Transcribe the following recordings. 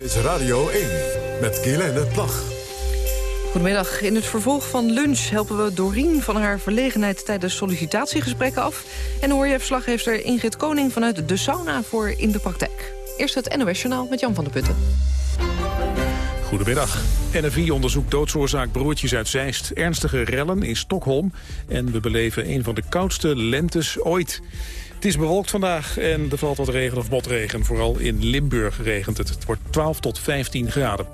Dit is Radio 1 met Guylaine Plag. Goedemiddag. In het vervolg van lunch helpen we Doreen van haar verlegenheid tijdens sollicitatiegesprekken af. En hoor je verslaggever Ingrid Koning vanuit de sauna voor In de Praktijk. Eerst het NOS Journaal met Jan van der Putten. Goedemiddag. NFI onderzoekt doodsoorzaak broertjes uit Zeist. Ernstige rellen in Stockholm. En we beleven een van de koudste lentes ooit. Het is bewolkt vandaag en er valt wat regen of motregen. Vooral in Limburg regent het. Het wordt 12 tot 15 graden.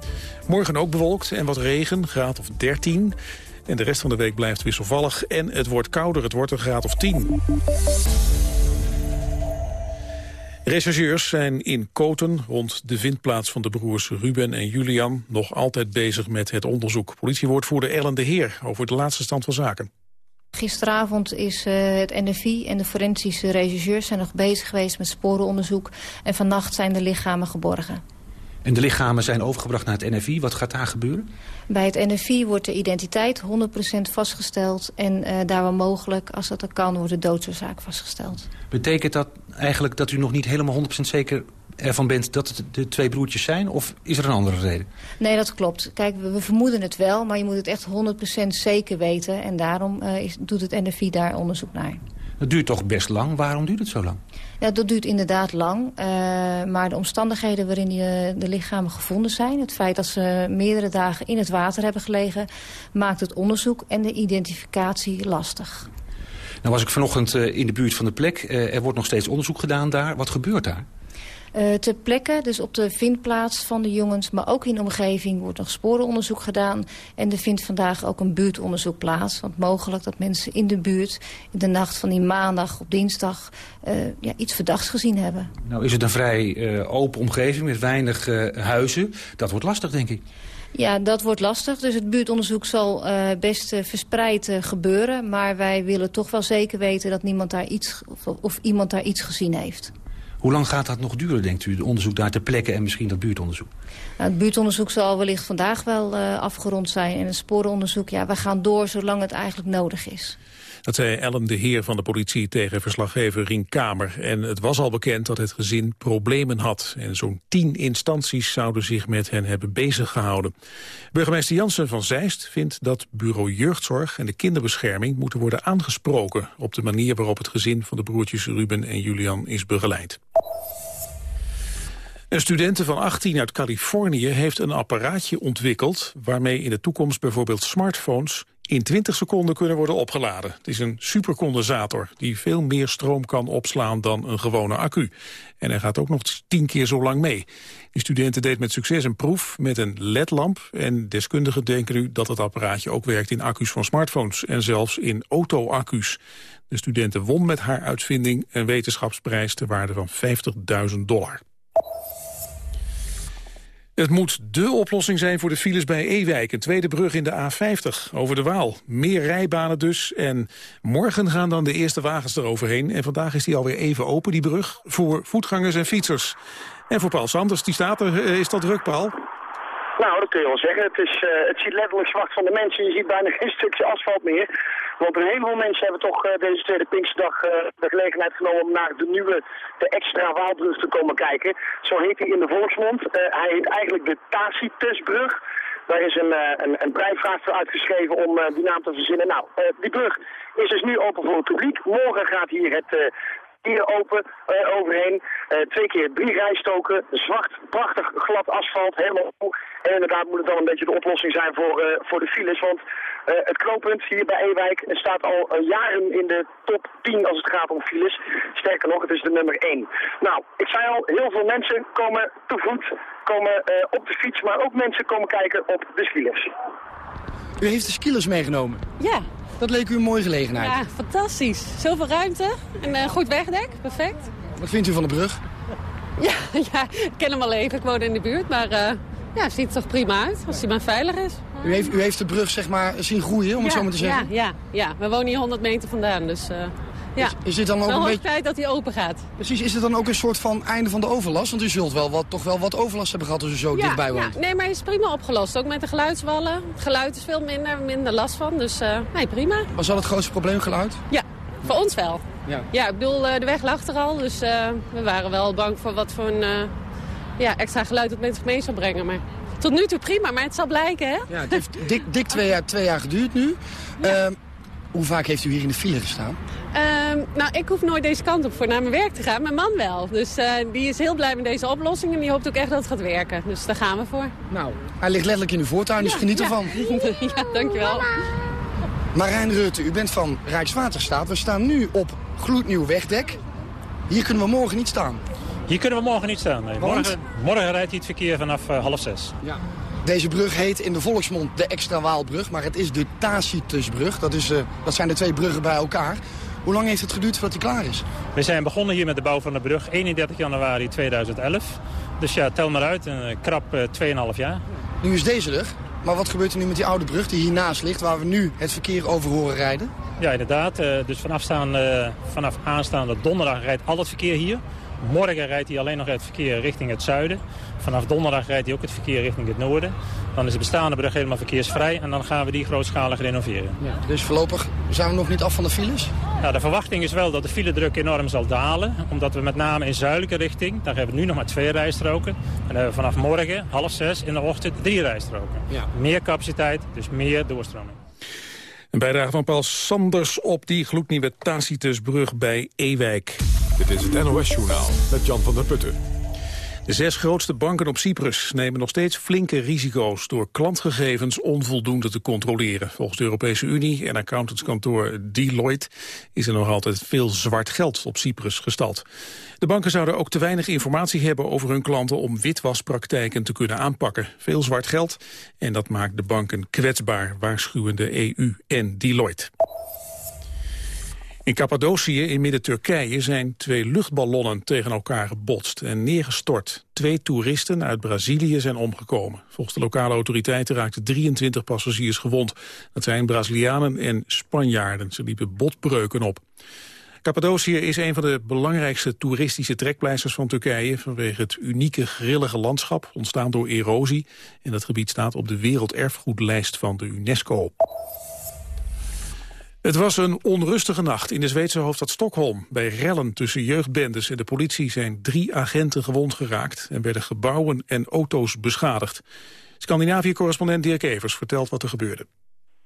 Morgen ook bewolkt en wat regen, graad of 13. En de rest van de week blijft wisselvallig en het wordt kouder. Het wordt een graad of 10. Rechercheurs zijn in Koten, rond de vindplaats van de broers Ruben en Julian... nog altijd bezig met het onderzoek. Politiewoordvoerder Ellen de Heer over de laatste stand van zaken. Gisteravond is uh, het NFI en de forensische rechercheurs zijn nog bezig geweest met sporenonderzoek. En vannacht zijn de lichamen geborgen. En de lichamen zijn overgebracht naar het NFI. Wat gaat daar gebeuren? Bij het NFI wordt de identiteit 100% vastgesteld. En uh, daar waar mogelijk, als dat er kan, wordt de doodsoorzaak vastgesteld. Betekent dat eigenlijk dat u nog niet helemaal 100% zeker ervan bent dat het de twee broertjes zijn? Of is er een andere reden? Nee, dat klopt. Kijk, we, we vermoeden het wel, maar je moet het echt 100% zeker weten. En daarom uh, is, doet het NFI daar onderzoek naar. Dat duurt toch best lang? Waarom duurt het zo lang? Ja, dat duurt inderdaad lang. Uh, maar de omstandigheden waarin die, de lichamen gevonden zijn... het feit dat ze meerdere dagen in het water hebben gelegen... maakt het onderzoek en de identificatie lastig. Nou was ik vanochtend uh, in de buurt van de plek. Er wordt nog steeds onderzoek gedaan daar. Wat gebeurt daar? Uh, ter plekke, dus op de vindplaats van de jongens... maar ook in de omgeving wordt nog sporenonderzoek gedaan. En er vindt vandaag ook een buurtonderzoek plaats. Want mogelijk dat mensen in de buurt... in de nacht van die maandag op dinsdag... Uh, ja, iets verdachts gezien hebben. Nou is het een vrij uh, open omgeving met weinig huizen. Dat wordt lastig, denk ik. Ja, dat wordt lastig. Dus het buurtonderzoek zal uh, best uh, verspreid uh, gebeuren. Maar wij willen toch wel zeker weten dat niemand daar iets, of, of iemand daar iets gezien heeft. Hoe lang gaat dat nog duren, denkt u, het onderzoek daar ter plekke en misschien dat buurtonderzoek? Nou, het buurtonderzoek zal wellicht vandaag wel uh, afgerond zijn. En het sporenonderzoek, ja, we gaan door zolang het eigenlijk nodig is. Dat zei Ellen de Heer van de politie tegen verslaggever Rien Kamer. En het was al bekend dat het gezin problemen had. En zo'n tien instanties zouden zich met hen hebben bezig gehouden. Burgemeester Jansen van Zeist vindt dat bureau jeugdzorg en de kinderbescherming moeten worden aangesproken op de manier waarop het gezin van de broertjes Ruben en Julian is begeleid. Een studente van 18 uit Californië heeft een apparaatje ontwikkeld... waarmee in de toekomst bijvoorbeeld smartphones in 20 seconden kunnen worden opgeladen. Het is een supercondensator die veel meer stroom kan opslaan dan een gewone accu. En hij gaat ook nog 10 keer zo lang mee. Die studenten deed met succes een proef met een ledlamp... en deskundigen denken nu dat het apparaatje ook werkt in accu's van smartphones... en zelfs in auto-accu's. De studenten won met haar uitvinding een wetenschapsprijs... ter waarde van 50.000 dollar. Het moet dé oplossing zijn voor de files bij Ewijk, een tweede brug in de A50 over de Waal. Meer rijbanen dus en morgen gaan dan de eerste wagens eroverheen. En vandaag is die alweer even open, die brug, voor voetgangers en fietsers. En voor Paul Sanders, die staat er, is dat druk, Paul? Nou, dat kun je wel zeggen. Het, is, uh, het ziet letterlijk zwart van de mensen. Je ziet bijna geen stukje asfalt meer. Want een heleboel mensen hebben toch uh, deze tweede Pinksterdag uh, de gelegenheid genomen om naar de nieuwe, de extra Waalbrug te komen kijken. Zo heet hij in de volksmond. Uh, hij heet eigenlijk de Tacitusbrug. Daar is een, een, een prijsvraag voor uitgeschreven om die naam te verzinnen. Nou, die brug is dus nu open voor het publiek. Morgen gaat hier het hier open uh, overheen. Uh, twee keer drie rijstoken, zwart, prachtig glad asfalt, helemaal En inderdaad moet het dan een beetje de oplossing zijn voor, uh, voor de files. Want het knooppunt hier bij Ewijk staat al jaren in de top 10 als het gaat om files. Sterker nog, het is de nummer 1. Nou, ik zei al, heel veel mensen komen te voet, komen op de fiets, maar ook mensen komen kijken op de skiles. U heeft de skilers meegenomen? Ja, dat leek u een mooie gelegenheid. Ja, fantastisch. Zoveel ruimte en uh, goed wegdek. Perfect. Wat vindt u van de brug? Ja, ja ik ken hem al even. Ik woon in de buurt. Maar uh, ja, ziet er toch prima uit als hij maar veilig is. U heeft, u heeft de brug zeg maar zien groeien, om ja, het zo maar te zeggen? Ja, ja, ja, we wonen hier 100 meter vandaan. Dus uh, ja. Is, is dit dan ook wel een beetje... tijd dat hij open gaat. Precies, is het dan ook een soort van einde van de overlast? Want u zult wel wat, toch wel wat overlast hebben gehad als u zo ja, dichtbij woont. Ja, nee, maar hij is prima opgelost. Ook met de geluidswallen. Het geluid is veel minder, minder last van. Dus uh, nee, prima. Was dat het grootste probleem, geluid? Ja, voor ons wel. Ja, ja ik bedoel, de weg lag er al. Dus uh, we waren wel bang voor wat voor een... Uh, ja, extra geluid dat mensen mee zal brengen. Maar tot nu toe prima, maar het zal blijken, hè? Ja, het heeft dik, dik twee, jaar, twee jaar geduurd nu. Ehm, hoe vaak heeft u hier in de file gestaan? Ehm, nou, ik hoef nooit deze kant op voor naar mijn werk te gaan. Mijn man wel. Dus eh, die is heel blij met deze oplossing en die hoopt ook echt dat het gaat werken. Dus daar gaan we voor. Nou, hij ligt letterlijk in uw voortuin, dus geniet ervan. ja, dankjewel. Marijn Rutte, u bent van Rijkswaterstaat. We staan nu op gloednieuw wegdek. Hier kunnen we morgen niet staan. Hier kunnen we morgen niet staan. Nee. Morgen, morgen rijdt hij het verkeer vanaf eh, half zes. Ja. Deze brug heet in de volksmond de Extra Waalbrug, maar het is de Tacitusbrug. Dat, is, eh, dat zijn de twee bruggen bij elkaar. Hoe lang heeft het geduurd voordat hij klaar is? We zijn begonnen hier met de bouw van de brug 31 januari 2011. Dus ja, tel maar uit, een eh, krap eh, 2,5 jaar. Nu is deze er. Maar wat gebeurt er nu met die oude brug die hiernaast ligt... waar we nu het verkeer over horen rijden? Ja, inderdaad. eh, Dus vanaf, staan, eh, vanaf aanstaande donderdag rijdt al het verkeer hier. Morgen rijdt hij alleen nog het verkeer richting het zuiden. Vanaf donderdag rijdt hij ook het verkeer richting het noorden. Dan is de bestaande brug helemaal verkeersvrij en dan gaan we die grootschalig renoveren. Dus voorlopig zijn we nog niet af van de files? Ja, de verwachting is wel dat de filedruk enorm zal dalen. Omdat we met name in zuidelijke richting, daar hebben we nu nog maar twee rijstroken. En dan hebben we vanaf morgen, half zes in de ochtend, drie rijstroken. Ja. Meer capaciteit, dus meer doorstroming. Een bijdrage van Paul Sanders op die gloednieuwe Tacitusbrug bij Ewijk. Dit is het NOS-journaal met Jan van der Putten. De zes grootste banken op Cyprus nemen nog steeds flinke risico's... door klantgegevens onvoldoende te controleren. Volgens de Europese Unie en accountantskantoor Deloitte... is er nog altijd veel zwart geld op Cyprus gestald. De banken zouden ook te weinig informatie hebben over hun klanten... om witwaspraktijken te kunnen aanpakken. Veel zwart geld en dat maakt de banken kwetsbaar... waarschuwen de EU en Deloitte. In Cappadocië in midden-Turkije zijn twee luchtballonnen tegen elkaar gebotst en neergestort. Twee toeristen uit Brazilië zijn omgekomen. Volgens de lokale autoriteiten raakten 23 passagiers gewond. Dat zijn Brazilianen en Spanjaarden. Ze liepen botbreuken op. Cappadocië is een van de belangrijkste toeristische trekpleisters van Turkije... vanwege het unieke grillige landschap, ontstaan door erosie. En dat gebied staat op de werelderfgoedlijst van de UNESCO. Het was een onrustige nacht in de Zweedse hoofdstad Stockholm. Bij rellen tussen jeugdbendes en de politie zijn drie agenten gewond geraakt... en werden gebouwen en auto's beschadigd. Scandinavië-correspondent Dirk Evers vertelt wat er gebeurde.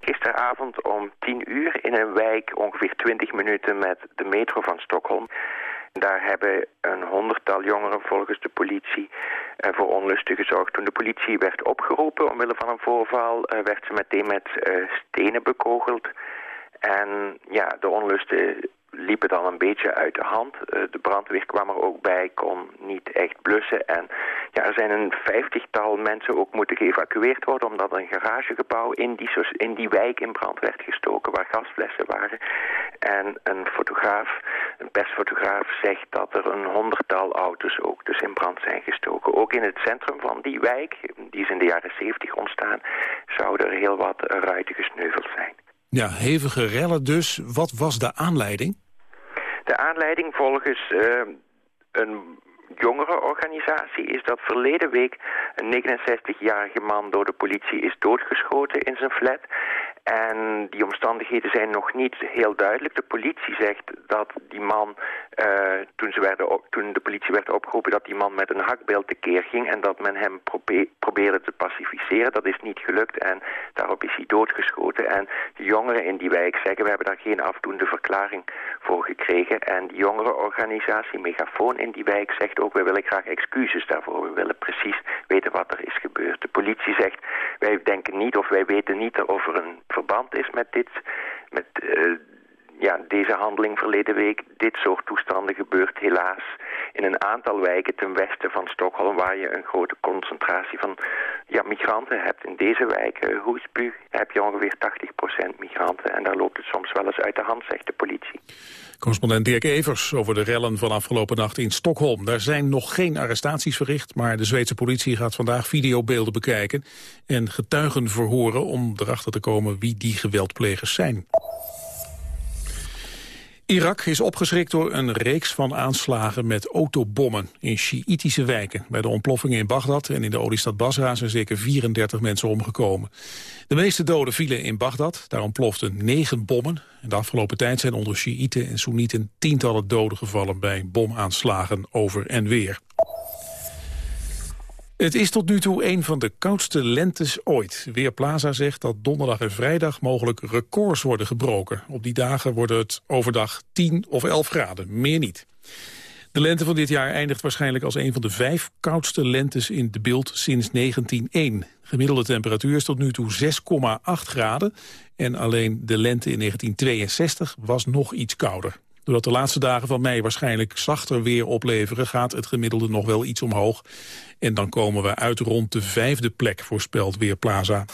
Gisteravond om 10 uur in een wijk ongeveer 20 minuten met de metro van Stockholm. Daar hebben een honderdtal jongeren volgens de politie eh, voor onlusten gezorgd. Toen de politie werd opgeroepen omwille van een voorval eh, werd ze meteen met eh, stenen bekogeld. En ja, de onlusten liepen dan een beetje uit de hand. Eh, de brandweer kwam er ook bij, kon niet echt blussen. En ja, er zijn een vijftigtal mensen ook moeten geëvacueerd worden... omdat een garagegebouw in die, in die wijk in brand werd gestoken... waar gasflessen waren. En een fotograaf, een persfotograaf, zegt dat er een honderdtal auto's ook dus in brand zijn gestoken. Ook in het centrum van die wijk, die is in de jaren zeventig ontstaan... zouden er heel wat ruiten gesneuveld zijn. Ja, hevige rellen dus. Wat was de aanleiding? De aanleiding volgens eh, een jongerenorganisatie is dat verleden week een 69-jarige man door de politie is doodgeschoten in zijn flat. En die omstandigheden zijn nog niet heel duidelijk. De politie zegt dat die man, eh, toen, ze werden toen de politie werd opgeroepen, dat die man met een hakbeeld tekeer ging en dat men hem probe probeerde te pacificeren. Dat is niet gelukt en daarop is hij doodgeschoten. En de jongeren in die wijk zeggen, we hebben daar geen afdoende verklaring voor gekregen. En die jongerenorganisatie Megafoon in die wijk zegt ook, we willen graag excuses daarvoor. We willen precies weten wat er is gebeurd. De politie zegt, wij denken niet of wij weten niet of er een verband is met dit, met uh, ja, deze handeling verleden week. Dit soort toestanden gebeurt helaas in een aantal wijken ten westen van Stockholm... waar je een grote concentratie van ja, migranten hebt. In deze wijk, uh, Hoesbu, heb je ongeveer 80% migranten. En daar loopt het soms wel eens uit de hand, zegt de politie. Correspondent Dirk Evers over de rellen van afgelopen nacht in Stockholm. Daar zijn nog geen arrestaties verricht, maar de Zweedse politie gaat vandaag videobeelden bekijken en getuigen verhoren om erachter te komen wie die geweldplegers zijn. Irak is opgeschrikt door een reeks van aanslagen met autobommen in Sjiïtische wijken. Bij de ontploffingen in Bagdad en in de oliestad Basra zijn zeker 34 mensen omgekomen. De meeste doden vielen in Bagdad, daar ontploften negen bommen. De afgelopen tijd zijn onder Sjiïten en Soenieten tientallen doden gevallen bij bomaanslagen over en weer. Het is tot nu toe een van de koudste lentes ooit. Weerplaza zegt dat donderdag en vrijdag mogelijk records worden gebroken. Op die dagen worden het overdag 10 of 11 graden, meer niet. De lente van dit jaar eindigt waarschijnlijk als een van de vijf koudste lentes in de beeld sinds 1901. Gemiddelde temperatuur is tot nu toe 6,8 graden en alleen de lente in 1962 was nog iets kouder. Doordat de laatste dagen van mei waarschijnlijk zachter weer opleveren... gaat het gemiddelde nog wel iets omhoog. En dan komen we uit rond de vijfde plek, voorspelt Weerplaza.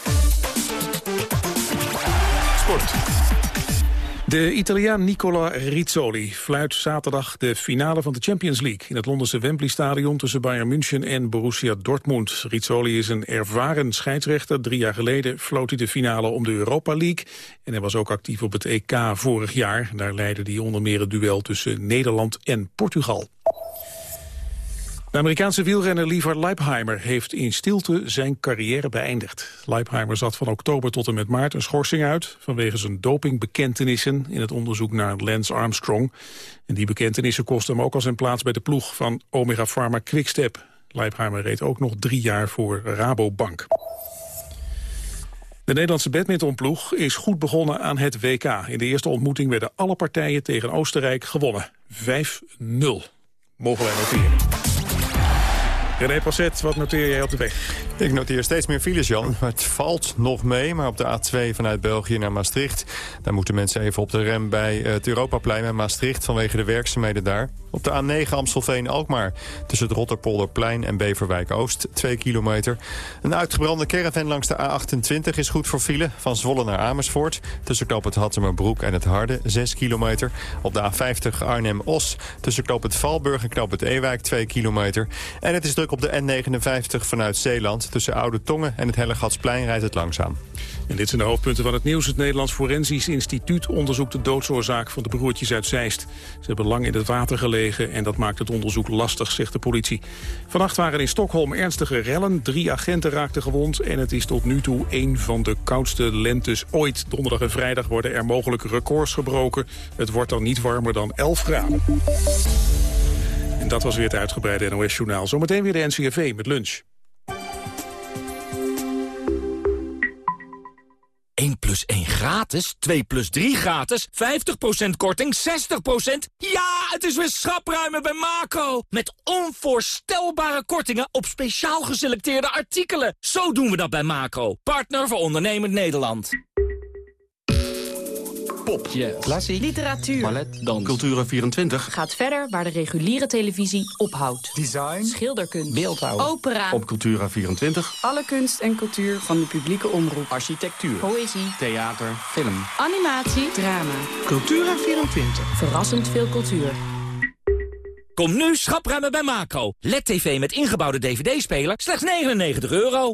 Sport. De Italiaan Nicola Rizzoli fluit zaterdag de finale van de Champions League... in het Londense Wembley Stadion tussen Bayern München en Borussia Dortmund. Rizzoli is een ervaren scheidsrechter. Drie jaar geleden floot hij de finale om de Europa League... en hij was ook actief op het EK vorig jaar. Daar leidde hij onder meer het duel tussen Nederland en Portugal. De Amerikaanse wielrenner Lever Leipheimer heeft in stilte zijn carrière beëindigd. Leipheimer zat van oktober tot en met maart een schorsing uit... vanwege zijn dopingbekentenissen in het onderzoek naar Lance Armstrong. En die bekentenissen kosten hem ook al zijn plaats bij de ploeg van Omega Pharma Quickstep. Leipheimer reed ook nog drie jaar voor Rabobank. De Nederlandse badmintonploeg is goed begonnen aan het WK. In de eerste ontmoeting werden alle partijen tegen Oostenrijk gewonnen. 5-0. Mogen wij noteren. René Passet, wat noteer jij op de weg? Ik noteer steeds meer files, Jan. Het valt nog mee, maar op de A2 vanuit België naar Maastricht... daar moeten mensen even op de rem bij het Europaplein in Maastricht... vanwege de werkzaamheden daar. Op de A9 Amstelveen-Alkmaar tussen het Rotterpolderplein en Beverwijk-Oost, 2 kilometer. Een uitgebrande caravan langs de A28 is goed voor file, van Zwolle naar Amersfoort. Tussen knoop het Hattemerbroek en het Harde, 6 kilometer. Op de A50 Arnhem-Os tussen knoop het Valburg en knoop het Ewijk, 2 kilometer. En het is druk op de N59 vanuit Zeeland. Tussen Oude Tongen en het Hellegatsplein rijdt het langzaam. En dit zijn de hoofdpunten van het nieuws. Het Nederlands Forensisch Instituut onderzoekt de doodsoorzaak van de broertjes uit Zeist. Ze hebben lang in het water gelegen en dat maakt het onderzoek lastig, zegt de politie. Vannacht waren in Stockholm ernstige rellen. Drie agenten raakten gewond en het is tot nu toe een van de koudste lentes ooit. Donderdag en vrijdag worden er mogelijk records gebroken. Het wordt dan niet warmer dan 11 graden. En dat was weer het uitgebreide NOS-journaal. Zometeen weer de NCRV met lunch. 1 plus 1 gratis, 2 plus 3 gratis, 50% korting, 60%. Ja, het is weer schapruimen bij Macro. Met onvoorstelbare kortingen op speciaal geselecteerde artikelen. Zo doen we dat bij Macro, partner voor ondernemend Nederland pop, klassiek, literatuur, ballet, dans, Cultura24 gaat verder waar de reguliere televisie ophoudt. Design, schilderkunst, beeldhouw, opera. Op Cultura24 alle kunst en cultuur van de publieke omroep. Architectuur, poëzie, theater, film, animatie, drama. Cultura24. Verrassend veel cultuur. Kom nu schapruimen bij Macro. LED-TV met ingebouwde dvd-speler, slechts 99 euro.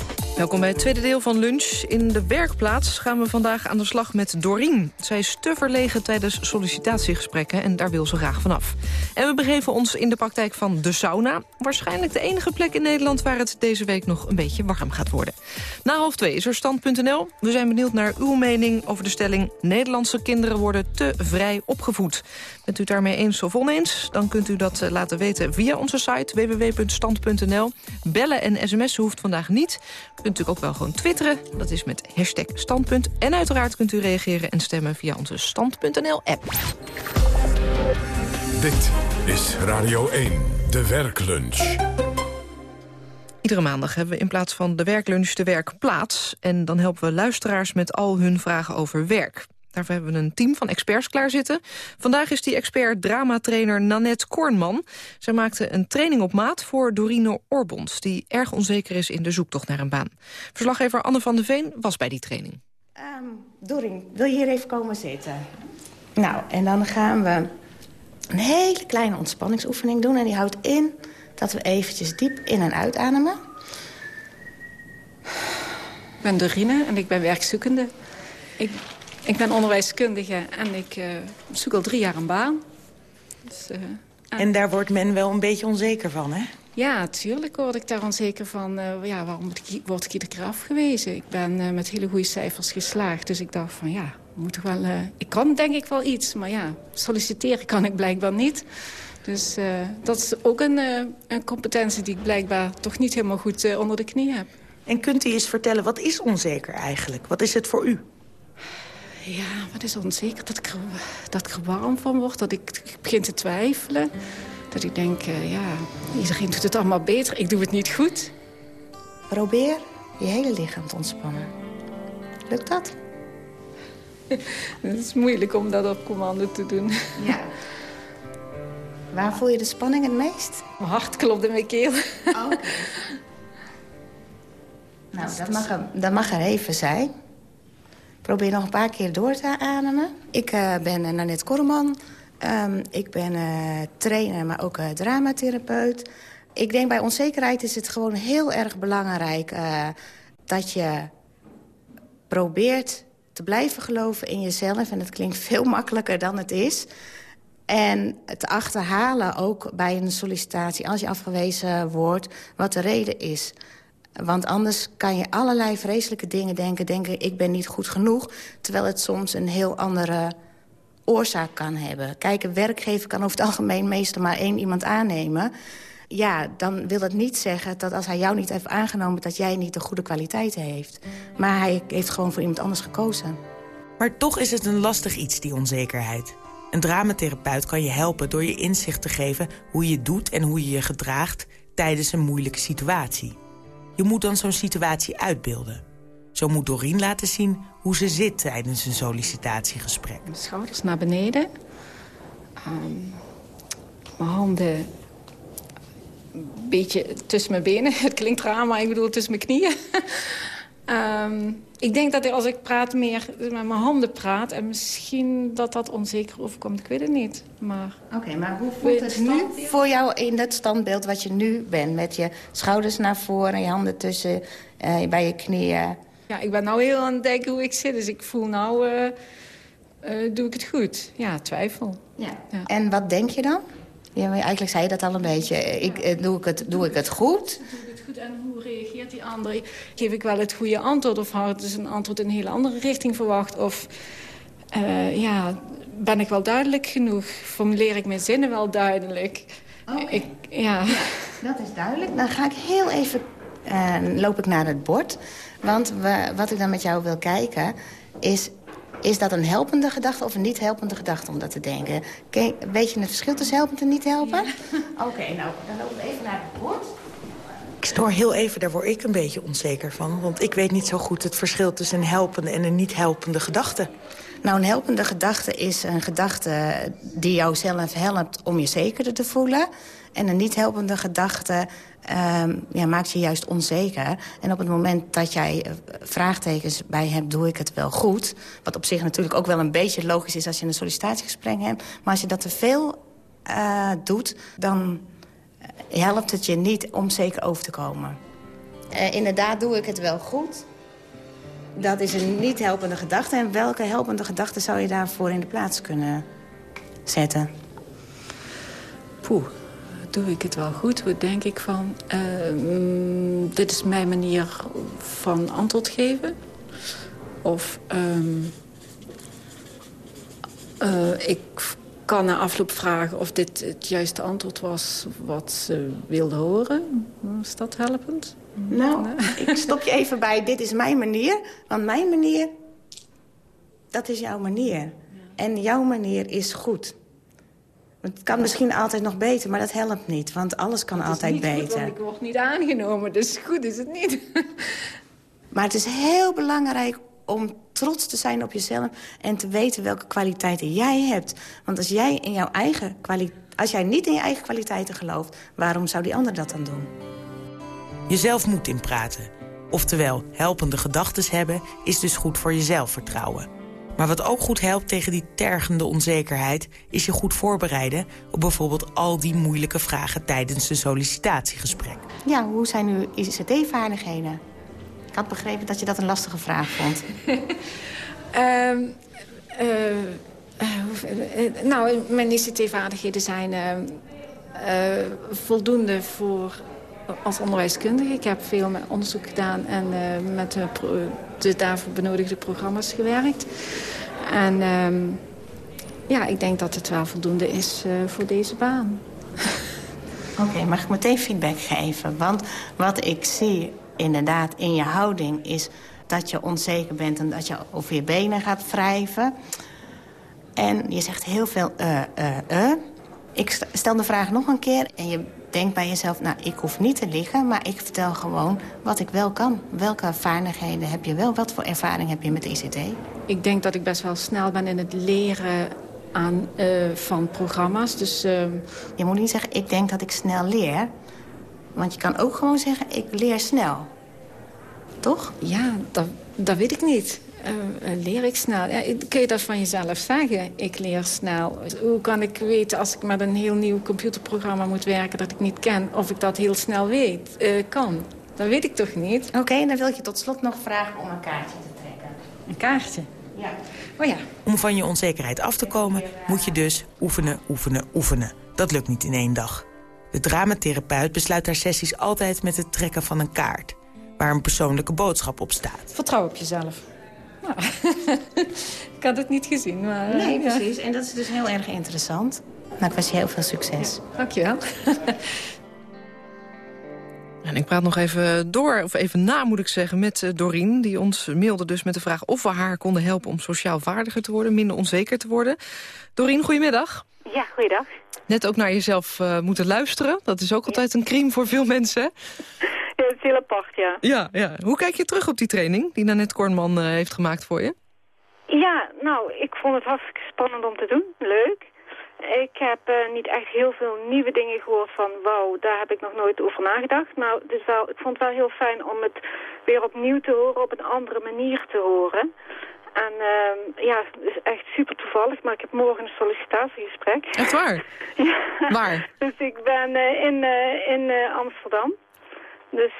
Welkom bij het tweede deel van Lunch. In de werkplaats gaan we vandaag aan de slag met Doreen. Zij is te verlegen tijdens sollicitatiegesprekken en daar wil ze graag vanaf. En we begeven ons in de praktijk van de sauna. Waarschijnlijk de enige plek in Nederland waar het deze week nog een beetje warm gaat worden. Na half twee is er stand.nl. We zijn benieuwd naar uw mening over de stelling... Nederlandse kinderen worden te vrij opgevoed. Bent u daarmee eens of oneens? Dan kunt u dat eh, laten weten via onze site www.stand.nl. Bellen en sms'en hoeft vandaag niet. U kunt natuurlijk ook wel gewoon twitteren. Dat is met hashtag standpunt. En uiteraard kunt u reageren en stemmen via onze stand.nl-app. Dit is Radio 1, de werklunch. Iedere maandag hebben we in plaats van de werklunch de werkplaats. En dan helpen we luisteraars met al hun vragen over werk. Daarvoor hebben we een team van experts klaarzitten. Vandaag is die expert dramatrainer Nanette Kornman. Zij maakte een training op maat voor Dorine Orbons... die erg onzeker is in de zoektocht naar een baan. Verslaggever Anne van de Veen was bij die training. Um, Dorien, wil je hier even komen zitten? Nou, en dan gaan we een hele kleine ontspanningsoefening doen. En die houdt in dat we eventjes diep in- en uitademen. Ik ben Dorine en ik ben werkzoekende. Ik ik ben onderwijskundige en ik uh, zoek al drie jaar een baan. Dus, uh, en... en daar wordt men wel een beetje onzeker van, hè? Ja, tuurlijk word ik daar onzeker van. Uh, ja, waarom word ik, iedere keer afgewezen? Ik ben met hele goede cijfers geslaagd. Dus ik dacht van ja, moet toch wel, ik kan denk ik wel iets. Maar ja, solliciteren kan ik blijkbaar niet. Dus dat is ook een, een competentie die ik blijkbaar toch niet helemaal goed onder de knie heb. En kunt u eens vertellen, wat is onzeker eigenlijk? Wat is het voor u? Ja, wat is onzeker? Dat ik, er, dat ik er warm van word, dat ik, ik begin te twijfelen. Dat ik denk, uh, ja, iedereen doet het allemaal beter. Ik doe het niet goed. Probeer je hele lichaam te ontspannen. Lukt dat? het is moeilijk om dat op commando te doen. Ja. Waar voel je de spanning het meest? Mijn hart klopt in mijn keel. Oh, okay. nou, dat mag, er, dat mag er even zijn. Probeer nog een paar keer door te ademen. Ik uh, ben uh, Nanette Korreman. Um, ik ben uh, trainer, maar ook dramatherapeut. Ik denk bij onzekerheid is het gewoon heel erg belangrijk... dat je probeert te blijven geloven in jezelf. En dat klinkt veel makkelijker dan het is. En te achterhalen ook bij een sollicitatie, als je afgewezen wordt... wat de reden is. Want anders kan je allerlei vreselijke dingen denken. Denken, ik ben niet goed genoeg. Terwijl het soms een heel andere oorzaak kan hebben. Kijk, een werkgever kan over het algemeen meestal maar één iemand aannemen. Ja, dan wil het niet zeggen dat als hij jou niet heeft aangenomen... dat jij niet de goede kwaliteiten heeft. Maar hij heeft gewoon voor iemand anders gekozen. Maar toch is het een lastig iets, die onzekerheid. Een dramatherapeut kan je helpen door je inzicht te geven... hoe je doet en hoe je je gedraagt tijdens een moeilijke situatie. Je moet dan zo'n situatie uitbeelden. Zo moet Doreen laten zien hoe ze zit tijdens een sollicitatiegesprek. Schouders naar beneden. Um, mijn handen een beetje tussen mijn benen. Het klinkt raar, maar ik bedoel tussen mijn knieën. Um, ik denk dat als ik praat meer met mijn handen praat... en misschien dat dat onzeker overkomt. Ik weet het niet. Maar... Oké, maar hoe voelt het nu voor jou in dat standbeeld wat je nu bent? Met je schouders naar voren, je handen tussen uh, bij je knieën. Ja, ik ben nou heel aan het denken hoe ik zit. Dus ik voel nou, uh, uh, doe ik het goed? Ja, twijfel. Ja. ja. En wat denk je dan? Ja, eigenlijk zei je dat al een beetje. Ik, doe, ik het, doe ik het goed? En hoe reageert die ander? Geef ik wel het goede antwoord of had dus een antwoord in een hele andere richting verwacht? Of uh, ja, ben ik wel duidelijk genoeg? Formuleer ik mijn zinnen wel duidelijk? Oh, ik, ja. ja. dat is duidelijk. Dan ga ik heel even, uh, loop ik naar het bord. Want we, wat ik dan met jou wil kijken is... Is dat een helpende gedachte of een niet helpende gedachte om dat te denken? Weet je het verschil tussen helpend en niet helpen? Ja. Oké, okay, nou, dan lopen we even naar het bord. Ik stoor heel even, daar word ik een beetje onzeker van. Want ik weet niet zo goed het verschil tussen een helpende en een niet helpende gedachte. Nou, een helpende gedachte is een gedachte die jou zelf helpt om je zekerder te voelen. En een niet helpende gedachte um, ja, maakt je juist onzeker. En op het moment dat jij eh, vraagtekens bij hebt, doe ik het wel goed. Wat op zich natuurlijk ook wel een beetje logisch is als je een sollicitatiegesprek hebt. Maar als je dat te veel uh, doet, dan helpt het je niet om zeker over te komen. Uh, inderdaad doe ik het wel goed. Dat is een niet helpende gedachte. En welke helpende gedachte zou je daarvoor in de plaats kunnen zetten? Poeh, doe ik het wel goed? Wat denk ik van... Uh, dit is mijn manier van antwoord geven. Of... Um, uh, ik kan na afloop vragen of dit het juiste antwoord was wat ze wilde horen. Is dat helpend? Nou, ik stop je even bij, dit is mijn manier. Want mijn manier, dat is jouw manier. En jouw manier is goed. Het kan misschien altijd nog beter, maar dat helpt niet. Want alles kan altijd beter. Goed, ik word niet aangenomen, dus goed is het niet. maar het is heel belangrijk om trots te zijn op jezelf en te weten welke kwaliteiten jij hebt. Want als jij, in jouw eigen als jij niet in je eigen kwaliteiten gelooft... waarom zou die ander dat dan doen? Jezelf moet inpraten. Oftewel, helpende gedachten hebben is dus goed voor je zelfvertrouwen. Maar wat ook goed helpt tegen die tergende onzekerheid... is je goed voorbereiden op bijvoorbeeld al die moeilijke vragen... tijdens een sollicitatiegesprek. Ja, hoe zijn uw ICT-vaardigheden? Ik had begrepen dat je dat een lastige vraag vond. um, uh, uh, nou, mijn ICT-vaardigheden zijn... Uh, Eh, voldoende voor als onderwijskundige. Ik heb veel met onderzoek gedaan en met de, de daarvoor benodigde programma's gewerkt. En ehm, ja, ik denk dat het wel voldoende is voor deze baan. Oké, mag ik meteen feedback geven? Want wat ik zie inderdaad in je houding is dat je onzeker bent... en dat je over je benen gaat wrijven. En je zegt heel veel eh, eh, eh. Ik st- stel de vraag nog een keer en je denkt bij jezelf... nou, ik hoef niet te liggen, maar ik vertel gewoon wat ik wel kan. Welke vaardigheden heb je wel? Wat voor ervaring heb je met ICT? Ik denk dat ik best wel snel ben in het leren aan, eh, van programma's. Dus, ehm, Je moet niet zeggen, ik denk dat ik snel leer. Want je kan ook gewoon zeggen, ik leer snel. Toch? Ja, dat, dat weet ik niet. Eh, eh, leer ik snel? Ja, kun je dat van jezelf zeggen? Ik leer snel. Hoe kan ik weten als ik met een heel nieuw computerprogramma moet werken... dat ik niet ken, of ik dat heel snel weet, eh, kan? Dat weet ik toch niet? Oké, dan wil ik je tot slot nog vragen om een kaartje te trekken. Een kaartje? Ja. Oh ja. Om van je onzekerheid af te komen, moet je dus oefenen, oefenen, oefenen. Dat lukt niet in één dag. De dramatherapeut besluit haar sessies altijd met het trekken van een kaart... waar een persoonlijke boodschap op staat. Vertrouw op jezelf. Nou, ik had het niet gezien, maar... eh, Nee, ja. precies. En dat is dus heel erg interessant. Nou, ik wens je heel veel succes. Dankjewel. En ik praat nog even door, of even na moet ik zeggen, met eh, Dorien. Die ons mailde dus met de vraag of we haar konden helpen om sociaal vaardiger te worden, minder onzeker te worden. Dorien, goedemiddag. Ja, goeiedag. Net ook naar jezelf eh, moeten luisteren. Dat is ook altijd een crime voor veel mensen. Ja, het is heel apart, ja. Ja, ja. Hoe kijk je terug op die training die Nanette Kornman eh, heeft gemaakt voor je? Ja, nou, ik vond het hartstikke spannend om te doen. Leuk. Ik heb eh, niet echt heel veel nieuwe dingen gehoord van... wauw, daar heb ik nog nooit over nagedacht. Nou, dus wel, ik vond het wel heel fijn om het weer opnieuw te horen... op een andere manier te horen. En ehm, ja, het is echt super toevallig, maar ik heb morgen een sollicitatiegesprek. Echt waar? Ja. Waar? Dus ik ben eh, in, eh, in eh, Amsterdam. Dus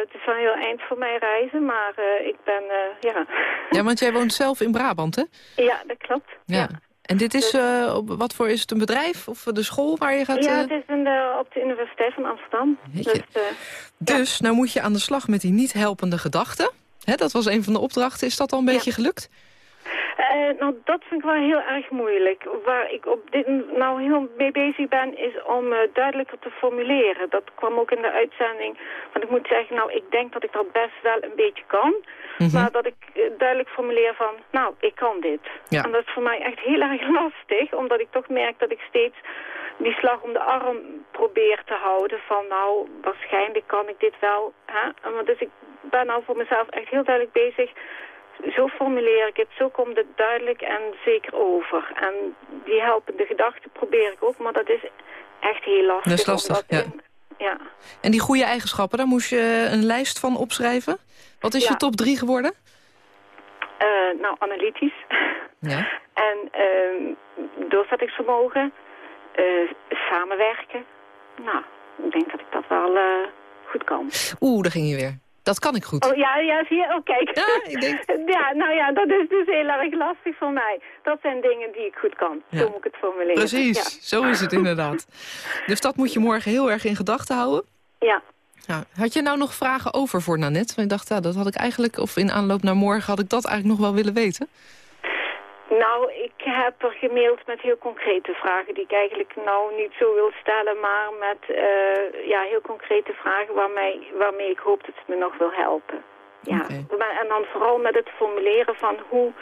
het is wel een heel eind voor mij reizen, maar ik ben, ja... Ja, want jij woont zelf in Brabant, hè? ja, dat klopt. Ja. En dit is, op, wat voor, is het een bedrijf of de school waar je gaat... Ja, het is in de, op de Universiteit van Amsterdam. Dus, Dus, nou moet je aan de slag met die niet helpende gedachten. Hè, dat was een van de opdrachten. Is dat al een beetje gelukt? eh, nou, dat vind ik wel heel erg moeilijk. Waar ik op dit nou heel mee bezig ben, is om eh, duidelijker te formuleren. Dat kwam ook in de uitzending. Want ik moet zeggen, nou, ik denk dat ik dat best wel een beetje kan. Mhm. Maar dat ik eh, duidelijk formuleer van, nou, ik kan dit. Ja. En dat is voor mij echt heel erg lastig, omdat ik toch merk dat ik steeds die slag om de arm probeer te houden. Van, nou, waarschijnlijk kan ik dit wel. Hè? Dus ik ben nou voor mezelf echt heel duidelijk bezig. Zo formuleer ik het, zo komt het duidelijk en zeker over. En die helpende gedachten probeer ik ook, maar dat is echt heel lastig. Dat is lastig, ja. in- ja. En die goede eigenschappen, daar moest je een lijst van opschrijven. Wat is Ja. je top drie geworden? Eh, nou, analytisch. Ja. En ehm doorzettingsvermogen, samenwerken. Nou, ik denk dat ik dat wel eh, goed kan. Oeh, daar ging je weer. Dat kan ik goed. Oh ja, ja, zie je? Oh, kijk. Ja, ik denk... ja, nou ja, dat is dus heel erg lastig voor mij. Dat zijn dingen die ik goed kan. Ja. Zo moet ik het formuleren. Precies, zo is het inderdaad. Dus dat moet je morgen heel erg in gedachten houden. Ja. Ja. Had je nou nog vragen over voor Nanette? Want ik dacht, ja, dat had ik eigenlijk, of in aanloop naar morgen had ik dat eigenlijk nog wel willen weten. Nou, ik heb er gemaild met heel concrete vragen die ik eigenlijk nou niet zo wil stellen, maar met eh, ja, heel concrete vragen waarmee, waarmee ik hoop dat het me nog wil helpen. Ja, Maar- en dan vooral met het formuleren van hoe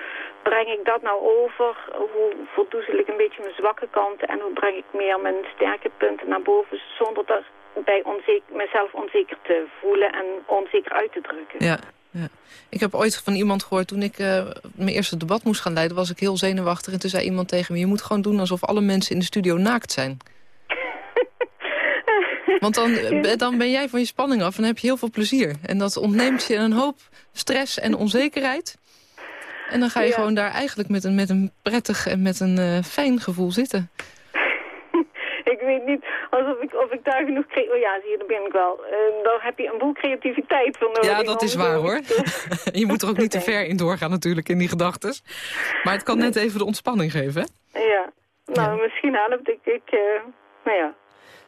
breng ik dat nou over, hoe verdoezel ik een beetje mijn zwakke kanten en hoe breng ik meer mijn sterke punten naar boven zonder daarbij onzeker, mezelf onzeker te voelen en onzeker uit te drukken. Ja, ja. Ik heb ooit van iemand gehoord, toen ik eh, mijn eerste debat moest gaan leiden... was ik heel zenuwachtig en toen zei iemand tegen me... je moet gewoon doen alsof alle mensen in de studio naakt zijn. Want dan, eh, dan ben jij van je spanning af en dan heb je heel veel plezier. En dat ontneemt je een hoop stress en onzekerheid. En dan ga je Ja. gewoon daar eigenlijk met een, met een prettig en met een eh, fijn gevoel zitten. Ik weet niet alsof ik, of ik daar genoeg... Oh ja, zie je, daar ben ik wel. Eh, daar heb je een boel creativiteit voor nodig. Ja, dat is waar hoor. je moet er ook niet te ver in doorgaan natuurlijk in die gedachtes. Maar het kan net even de ontspanning geven. hè? Ja, nou, misschien helpt ik... ik eh, nou ja.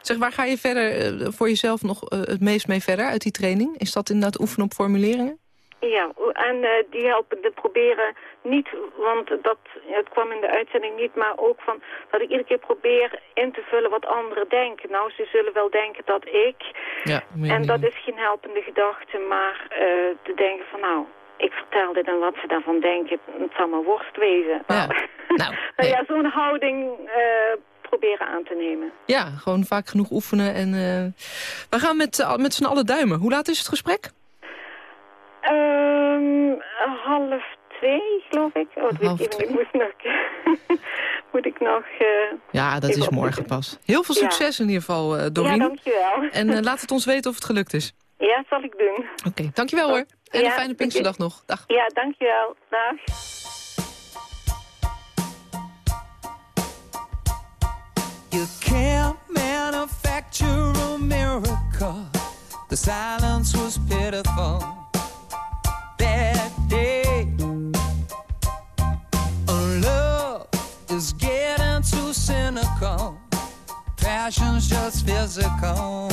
Zeg, waar ga je verder eh, voor jezelf nog het meest mee verder uit die training? Is dat inderdaad oefenen op formuleringen? Ja, en eh, die helpen de proberen niet, want dat, het kwam in de uitzending niet, maar ook van dat ik iedere keer probeer in te vullen wat anderen denken. Nou, ze zullen wel denken dat ik, Ja, en dat is geen helpende gedachte, maar eh, te denken van nou, ik vertel dit en wat ze daarvan denken, het zal maar worst wezen. Ja. Nou, ja, zo'n houding eh, proberen aan te nemen. Ja, gewoon vaak genoeg oefenen. En, we gaan met, met z'n allen duimen. Hoe laat is het gesprek? Ehm, half twee, geloof ik. Oh, dat weet ik. Moet ik nog... moet ik nog uh, ja, dat is morgen pas. Heel veel succes ja. in ieder geval, uh, Doreen. Ja, dankjewel. En uh, laat het ons weten of het gelukt is. Ja, dat zal ik doen. Oké, okay, dankjewel hoor. En ja, een fijne Pinksterdag nog. Dag. Ja, dankjewel. Dag. You can't manufacture a miracle. The silence was pitiful is getting too cynical. Passion's just physical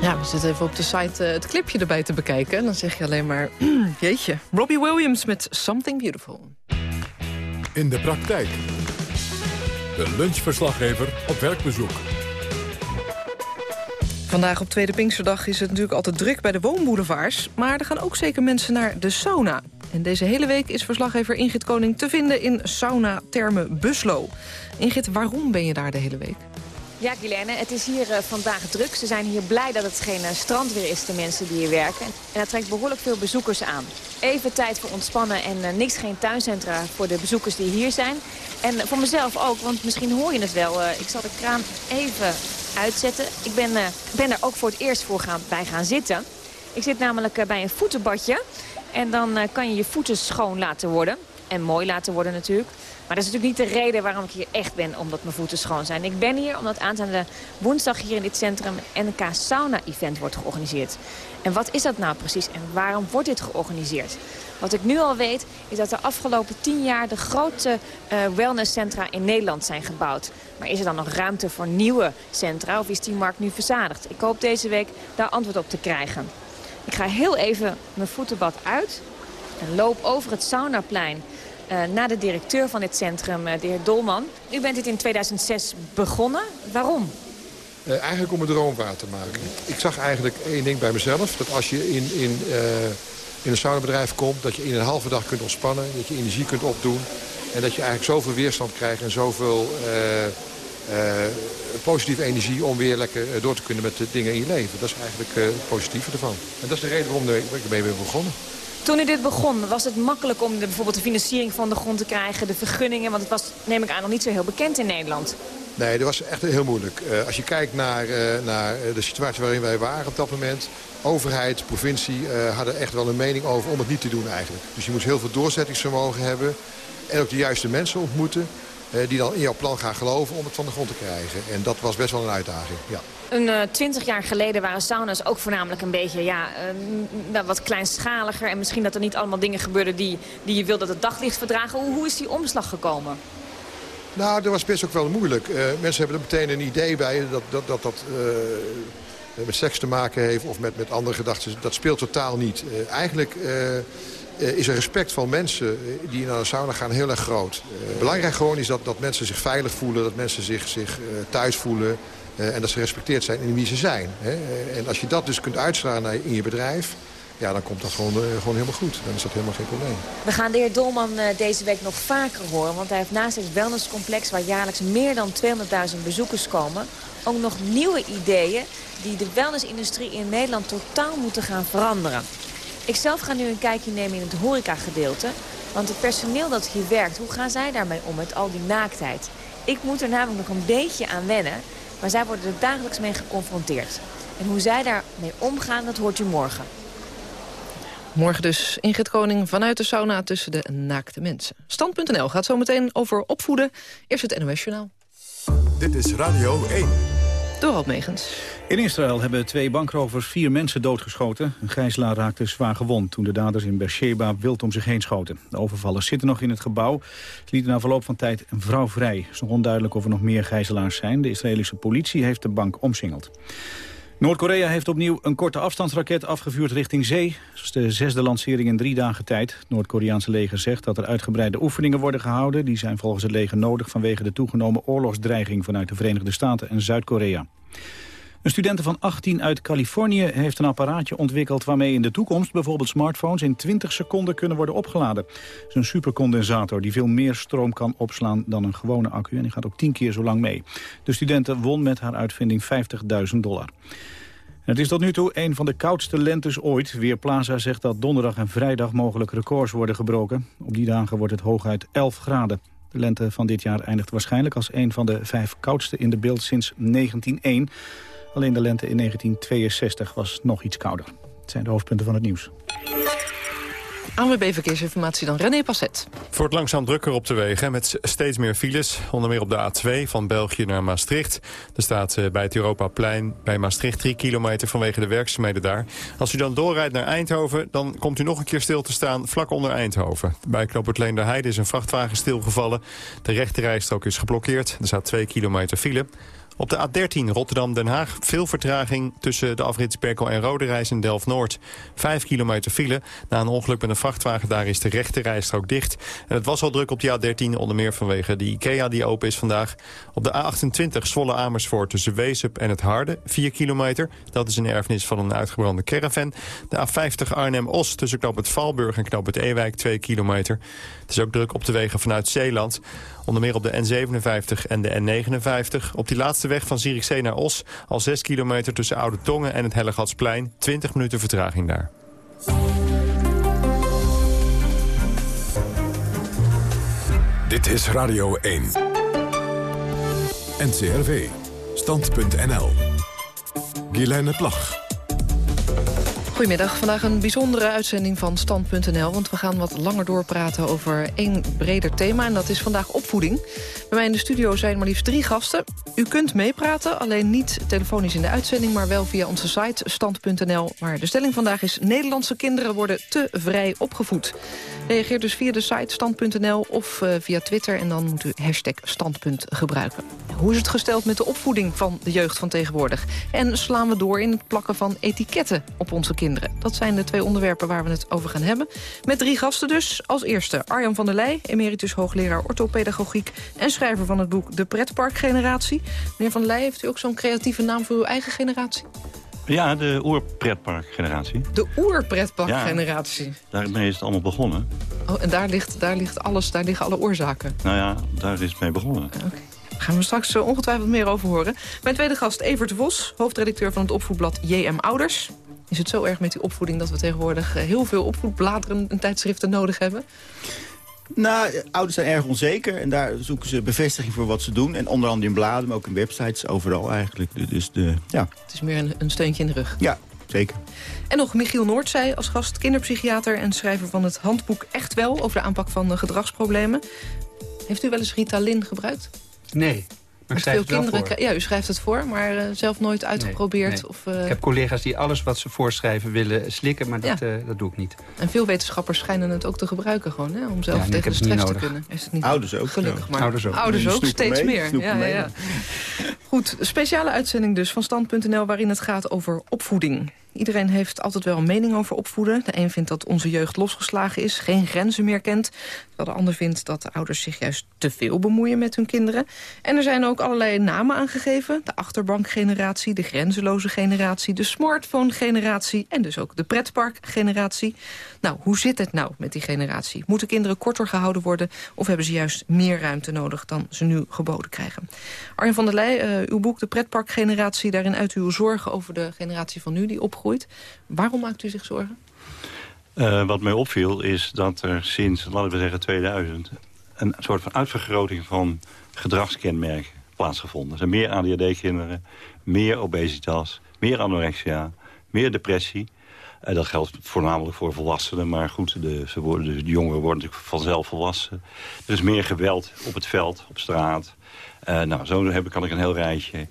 Ja, we zitten even op de site uh, het clipje erbij te bekijken. En dan zeg je alleen maar, jeetje. Robbie Williams met Something Beautiful. In de praktijk. De lunchverslaggever op werkbezoek. Vandaag op Tweede Pinksterdag is het natuurlijk altijd druk bij de woonboulevards. Maar er gaan ook zeker mensen naar de sauna. En deze hele week is verslaggever Ingrid Koning te vinden in Sauna Terme Buslo. Ingrid, waarom ben je daar de hele week? Ja, Guilaine, het is hier uh, vandaag druk. Ze zijn hier blij dat het geen uh, strandweer is, de mensen die hier werken. En dat trekt behoorlijk veel bezoekers aan. Even tijd voor ontspannen en uh, niks geen tuincentra voor de bezoekers die hier zijn. En voor mezelf ook, want misschien hoor je het wel. ik zal de kraan even uitzetten. Ik ben, ben er ook voor het eerst voor gaan, bij gaan zitten. Ik zit namelijk bij een voetenbadje. En dan kan je je voeten schoon laten worden. En mooi laten worden natuurlijk. Maar dat is natuurlijk niet de reden waarom ik hier echt ben, omdat mijn voeten schoon zijn. Ik ben hier omdat aanstaande woensdag hier in dit centrum een NK Sauna Event wordt georganiseerd. En wat is dat nou precies en waarom wordt dit georganiseerd? Wat ik nu al weet is dat de afgelopen tien jaar de grote uh, wellnesscentra in Nederland zijn gebouwd. Maar is er dan nog ruimte voor nieuwe centra of is die markt nu verzadigd? Ik hoop deze week daar antwoord op te krijgen. Ik ga heel even mijn voetenbad uit en loop over het saunaplein naar de directeur van dit centrum, uh, de heer Dolman. U bent dit in 2006 begonnen. Waarom? Uh, eigenlijk om een droom waar te maken. Ik zag eigenlijk één ding bij mezelf. Dat als je in, in, in een saunabedrijf komt, dat je in een halve dag kunt ontspannen. Dat je energie kunt opdoen. En dat je eigenlijk zoveel weerstand krijgt en zoveel eh, positieve energie om weer lekker eh, door te kunnen met de dingen in je leven. Dat is eigenlijk eh, het positieve ervan. En dat is de reden waarom ik ermee ben begonnen. Toen u dit begon, was het makkelijk om de, bijvoorbeeld de financiering van de grond te krijgen, de vergunningen? Want het was, neem ik aan, nog niet zo heel bekend in Nederland. Nee, dat was echt heel moeilijk. Eh, als je kijkt naar, eh, naar de situatie waarin wij waren op dat moment... overheid, provincie eh, hadden echt wel een mening over om het niet te doen eigenlijk. Dus je moest heel veel doorzettingsvermogen hebben... en ook de juiste mensen ontmoeten... die dan in jouw plan gaan geloven om het van de grond te krijgen. En dat was best wel een uitdaging, ja. Een twintig jaar geleden waren sauna's ook voornamelijk een beetje ja, eh, nou, wat kleinschaliger. En misschien dat er niet allemaal dingen gebeurden die, die je wil dat het daglicht verdragen. Hoe, is die omslag gekomen? Nou, dat was best ook wel moeilijk. Eh, mensen hebben er meteen een idee bij dat dat, dat, dat eh, met seks te maken heeft of met, met andere gedachten. Dat speelt totaal niet. Eh, eigenlijk eh, eh, is er respect van mensen eh, die naar de sauna gaan heel erg groot. Eh, belangrijk gewoon is dat, dat mensen zich veilig voelen, dat mensen zich, zich eh, thuis voelen... eh, en dat ze gerespecteerd zijn in wie ze zijn. Eh, en als je dat dus kunt uitstralen in je bedrijf... Ja, dan komt dat gewoon, eh, gewoon helemaal goed. Dan is dat helemaal geen probleem. We gaan de heer Dolman deze week nog vaker horen. Want hij heeft naast het wellnesscomplex waar jaarlijks meer dan 200.000 bezoekers komen... ook nog nieuwe ideeën die de wellnessindustrie in Nederland totaal moeten gaan veranderen. Ik zelf ga nu een kijkje nemen in het horecagedeelte. Want het personeel dat hier werkt, hoe gaan zij daarmee om met al die naaktheid? Ik moet er namelijk nog een beetje aan wennen. Maar zij worden er dagelijks mee geconfronteerd. En hoe zij daarmee omgaan, dat hoort u morgen. Morgen dus Ingrid Koning vanuit de sauna tussen de naakte mensen. Stand.nl gaat zo meteen over opvoeden. Eerst het NOS Journaal. Dit is Radio 1. Dorald Megens. In Israël hebben twee bankrovers vier mensen doodgeschoten. Een gijzelaar raakte zwaar gewond toen de daders in Beersheba wild om zich heen schoten. De overvallers zitten nog in het gebouw. Ze lieten na verloop van tijd een vrouw vrij. Het is nog onduidelijk of er nog meer gijzelaars zijn. De Israëlische politie heeft de bank omsingeld. Noord-Korea heeft opnieuw een korte afstandsraket afgevuurd richting zee. Dat is de zesde lancering in drie dagen tijd. Het Noord-Koreaanse leger zegt dat er uitgebreide oefeningen worden gehouden. Die zijn volgens het leger nodig vanwege de toegenomen oorlogsdreiging vanuit de Verenigde Staten en Zuid-Korea. Een studente van 18 uit Californië heeft een apparaatje ontwikkeld... waarmee in de toekomst bijvoorbeeld smartphones in 20 seconden kunnen worden opgeladen. Het is een supercondensator die veel meer stroom kan opslaan dan een gewone accu... en die gaat ook 10 keer zo lang mee. De studente won met haar uitvinding 50.000 dollar. Het is tot nu toe een van de koudste lentes ooit. Weerplaza zegt dat donderdag en vrijdag mogelijk records worden gebroken. Op die dagen wordt het hooguit 11 graden. De lente van dit jaar eindigt waarschijnlijk als een van de vijf koudste in de beeld sinds 1901. Alleen de lente in 1962 was nog iets kouder. Het zijn de hoofdpunten van het nieuws. ANWB Verkeersinformatie dan René Passet. Voor het langzaam drukker op de wegen met steeds meer files. Onder meer op de A2 van België naar Maastricht. Er staat eh, bij het Europaplein bij Maastricht 3 kilometer vanwege de werkzaamheden daar. Als u dan doorrijdt naar Eindhoven, dan komt u nog een keer stil te staan vlak onder Eindhoven. Bij Knoopert Heide is een vrachtwagen stilgevallen. De rechterrijstrook is geblokkeerd. Er staat 2 kilometer file. Op de A13 Rotterdam-Den Haag veel vertraging tussen de afrit Sperkel en Roderijs en Delft-Noord. Vijf kilometer file. Na een ongeluk met een vrachtwagen daar is de rechte rijstrook dicht. En het was al druk op de A13, onder meer vanwege de IKEA die open is vandaag. Op de A28 Zwolle-Amersfoort tussen Weesup en het Harde, 4 kilometer. Dat is een erfenis van een uitgebrande caravan. De A50 Arnhem-Os tussen knop het Valburg en knop het Ewijk, 2 kilometer. Het is ook druk op de wegen vanuit Zeeland. Onder meer op de N57 en de N59. Op die laatste weg van Zierikzee naar Os al 6 kilometer tussen Oude Tongen en het Hellegatsplein. 20 minuten vertraging daar. Dit is Radio 1. NCRV. Stand.nl. Guilaine Plag. Goedemiddag, vandaag een bijzondere uitzending van Stand.nl... want we gaan wat langer doorpraten over één breder thema... en dat is vandaag opvoeding. Bij mij in de studio zijn maar liefst drie gasten. U kunt meepraten, alleen niet telefonisch in de uitzending... maar wel via onze site stand.nl, waar de stelling vandaag is... Nederlandse kinderen worden te vrij opgevoed. Reageer dus via de site stand.nl of eh, via Twitter... en dan moet u hashtag standpunt gebruiken. Hoe is het gesteld met de opvoeding van de jeugd van tegenwoordig? En slaan we door in het plakken van etiketten op onze kinderen? Dat zijn de twee onderwerpen waar we het over gaan hebben. Met drie gasten dus. Als eerste Arjan van der Leij, emeritus hoogleraar orthopedagogiek... en schrijver van het boek De Pretparkgeneratie. Meneer van der Leij, heeft u ook zo'n creatieve naam voor uw eigen generatie? Ja, de oerpretparkgeneratie. De oerpretparkgeneratie. Daarmee is het allemaal begonnen. Oh, en daar ligt, daar ligt alles, daar liggen alle oorzaken. Nou ja, daar is het mee begonnen. Gaan we straks eh, ongetwijfeld meer over horen. Mijn tweede gast, Evert Vos, hoofdredacteur van het opvoedblad JM Ouders. Is het zo erg met die opvoeding dat we tegenwoordig eh, heel veel opvoedbladeren en tijdschriften nodig hebben? Nou, ouders zijn erg onzeker en daar zoeken ze bevestiging voor wat ze doen. En onder andere in bladen, maar ook in websites, overal eigenlijk. Dus de, ja. Het is meer een, een steuntje in de rug. Ja, zeker. En nog Michiel Noordzij als gast, kinderpsychiater... en schrijver van het handboek Echt Wel over de aanpak van eh, gedragsproblemen. Heeft u wel eens Ritalin gebruikt? Nee, maar ik schrijf het wel voor. kri- Ja, u schrijft het voor, maar eh, zelf nooit uitgeprobeerd. Nee. Of, eh, Ik heb collega's die alles wat ze voorschrijven willen slikken, maar dat, eh, dat doe ik niet. En veel wetenschappers schijnen het ook te gebruiken gewoon, hè, om zelf Ja, tegen de stress te kunnen. Is het niet Ouders ook, Gelukkig ja. maar. Ouders ook. Ouders steeds mee, meer. mee. Goed, speciale uitzending dus van Stand.nl waarin het gaat over opvoeding. Iedereen heeft altijd wel een mening over opvoeden. De een vindt dat onze jeugd losgeslagen is, geen grenzen meer kent. Terwijl de ander vindt dat de ouders zich juist te veel bemoeien met hun kinderen. En er zijn ook allerlei namen aangegeven. De achterbankgeneratie, de grenzeloze generatie, de smartphone-generatie... en dus ook de pretparkgeneratie. Nou, hoe zit het nou met die generatie? Moeten kinderen korter gehouden worden... of hebben ze juist meer ruimte nodig dan ze nu geboden krijgen? Arjen van der Leij, eh, uw boek De pretparkgeneratie... daarin uit uw zorgen over de generatie van nu die Waarom maakt u zich zorgen? Eh, wat mij opviel is dat er sinds, laten we zeggen 2000... een soort van uitvergroting van gedragskenmerken plaatsgevonden. Er zijn meer ADHD-kinderen, meer obesitas, meer anorexia, meer depressie. Eh, dat geldt voornamelijk voor volwassenen, maar goed, de, ze worden, dus jongeren worden natuurlijk vanzelf volwassen. Er is meer geweld op het veld, op straat. Eh, nou, zo heb, kan ik een heel rijtje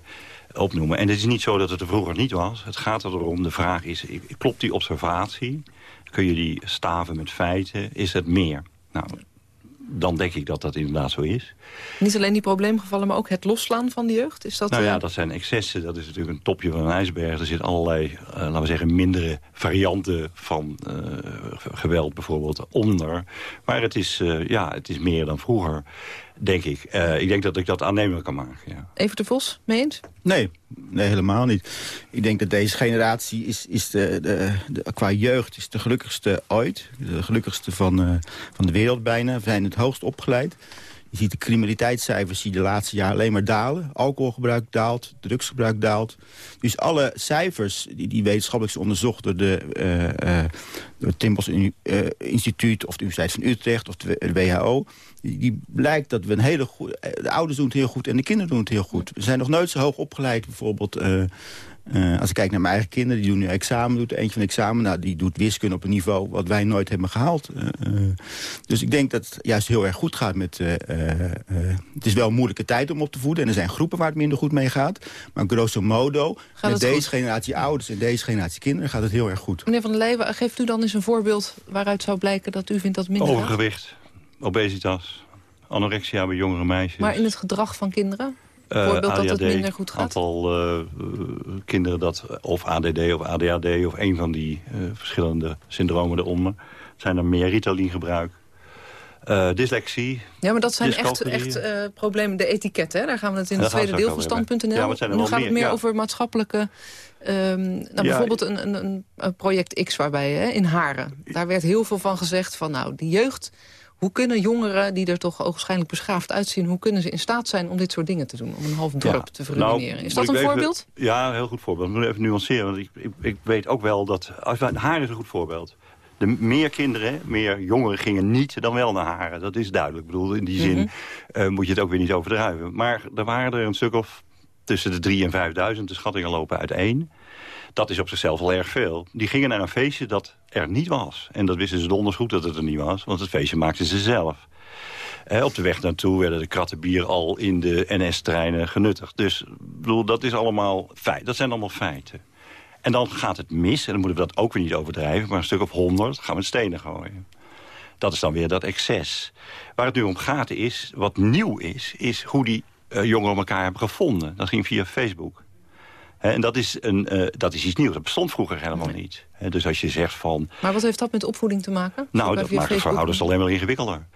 opnoemen. En het is niet zo dat het er vroeger niet was. Het gaat erom, de vraag is, klopt die observatie? Kun je die staven met feiten? Is het meer? Nou, dan denk ik dat dat inderdaad zo is. Niet alleen die probleemgevallen, maar ook het losslaan van de jeugd? Is dat, nou ja, eh, dat zijn excessen. Dat is natuurlijk een topje van een ijsberg. Er zitten allerlei, eh, laten we zeggen, mindere varianten van eh, geweld bijvoorbeeld onder. Maar het is, ja, het is meer dan vroeger, denk ik. Eh, ik denk dat ik dat aannemelijk kan maken, ja. Even de Vos, mee eens? Nee, nee, helemaal niet. Ik denk dat deze generatie is, is de, de, de, qua jeugd is de gelukkigste ooit. De gelukkigste van, eh, van de wereld bijna. We zijn het hoogst opgeleid. Je ziet de criminaliteitscijfers die de laatste jaren alleen maar dalen. Alcoholgebruik daalt, drugsgebruik daalt. Dus alle cijfers die, die wetenschappelijk zijn onderzocht door, de, eh, eh, het Timbos eh, Instituut... of de Universiteit van Utrecht of de, WHO... Die, blijkt dat we een hele goede... De ouders doen het heel goed en de kinderen doen het heel goed. We zijn nog nooit zo hoog opgeleid. Bijvoorbeeld, eh, eh, als ik kijk naar mijn eigen kinderen... die doen nu examen, doet eentje van examen... Nou, die doet wiskunde op een niveau wat wij nooit hebben gehaald. Eh, eh, dus ik denk dat het juist heel erg goed gaat met... eh, eh, eh, het is wel een moeilijke tijd om op te voeden... en er zijn groepen waar het minder goed mee gaat. Maar grosso modo, met deze goed? generatie ouders... en deze generatie kinderen gaat het heel erg goed. Meneer Van der Leeuwen, geeft u dan eens een voorbeeld... waaruit zou blijken dat u vindt dat het minder? Overgewicht, obesitas, anorexia bij jongere meisjes. Maar in het gedrag van kinderen? Eh, Voorbeeld dat het minder goed gaat? aantal eh, eh, kinderen dat of ADD of ADHD of een van die eh, verschillende syndromen eronder. Zijn er meer Ritalin gebruik. Eh, dyslexie. Ja, maar dat zijn echt, echt eh, problemen. De etiketten, hè? daar gaan we het in het tweede deel het van. Stand.nl. Ja, maar het zijn er nu gaat het meer, meer ja. over maatschappelijke... nou, bijvoorbeeld een, een, een, project X waarbij hè, in Haren. Daar werd heel veel van gezegd van nou, die jeugd... Hoe kunnen jongeren die er toch ogenschijnlijk beschaafd uitzien... hoe kunnen ze in staat zijn om dit soort dingen te doen? Om een half dorp te verruineren. Nou, is dat een even- voorbeeld? Ja, een heel goed voorbeeld. Ik moet even nuanceren, want ik, ik, ik weet ook wel dat... Haar is een goed voorbeeld. De meer kinderen, meer jongeren gingen niet dan wel naar haren. Dat is duidelijk. Ik bedoel, in die zin Mhm. eh, moet je het ook weer niet overdrijven. Maar er waren er een stuk of tussen de 3 en 5000. De schattingen lopen uiteen. Dat is op zichzelf al erg veel. Die gingen naar een feestje dat er niet was. En dat wisten ze donders goed dat het er niet was. Want het feestje maakten ze zelf. Eh, op de weg naartoe werden de kratten bier al in de NS-treinen genuttigd. Dus bedoel, dat, is allemaal feit. dat zijn allemaal feiten. En dan gaat het mis, en dan moeten we dat ook weer niet overdrijven... maar een stuk of honderd gaan we stenen gooien. Dat is dan weer dat excess. Waar het nu om gaat is, wat nieuw is... is hoe die jongeren elkaar hebben gevonden. Dat ging via Facebook. En dat is, een, eh, dat is iets nieuws. Dat bestond vroeger helemaal niet. Dus als je zegt van... Maar wat heeft dat met opvoeding te maken? Nou, dat maakt het voor ouders alleen maar ingewikkelder.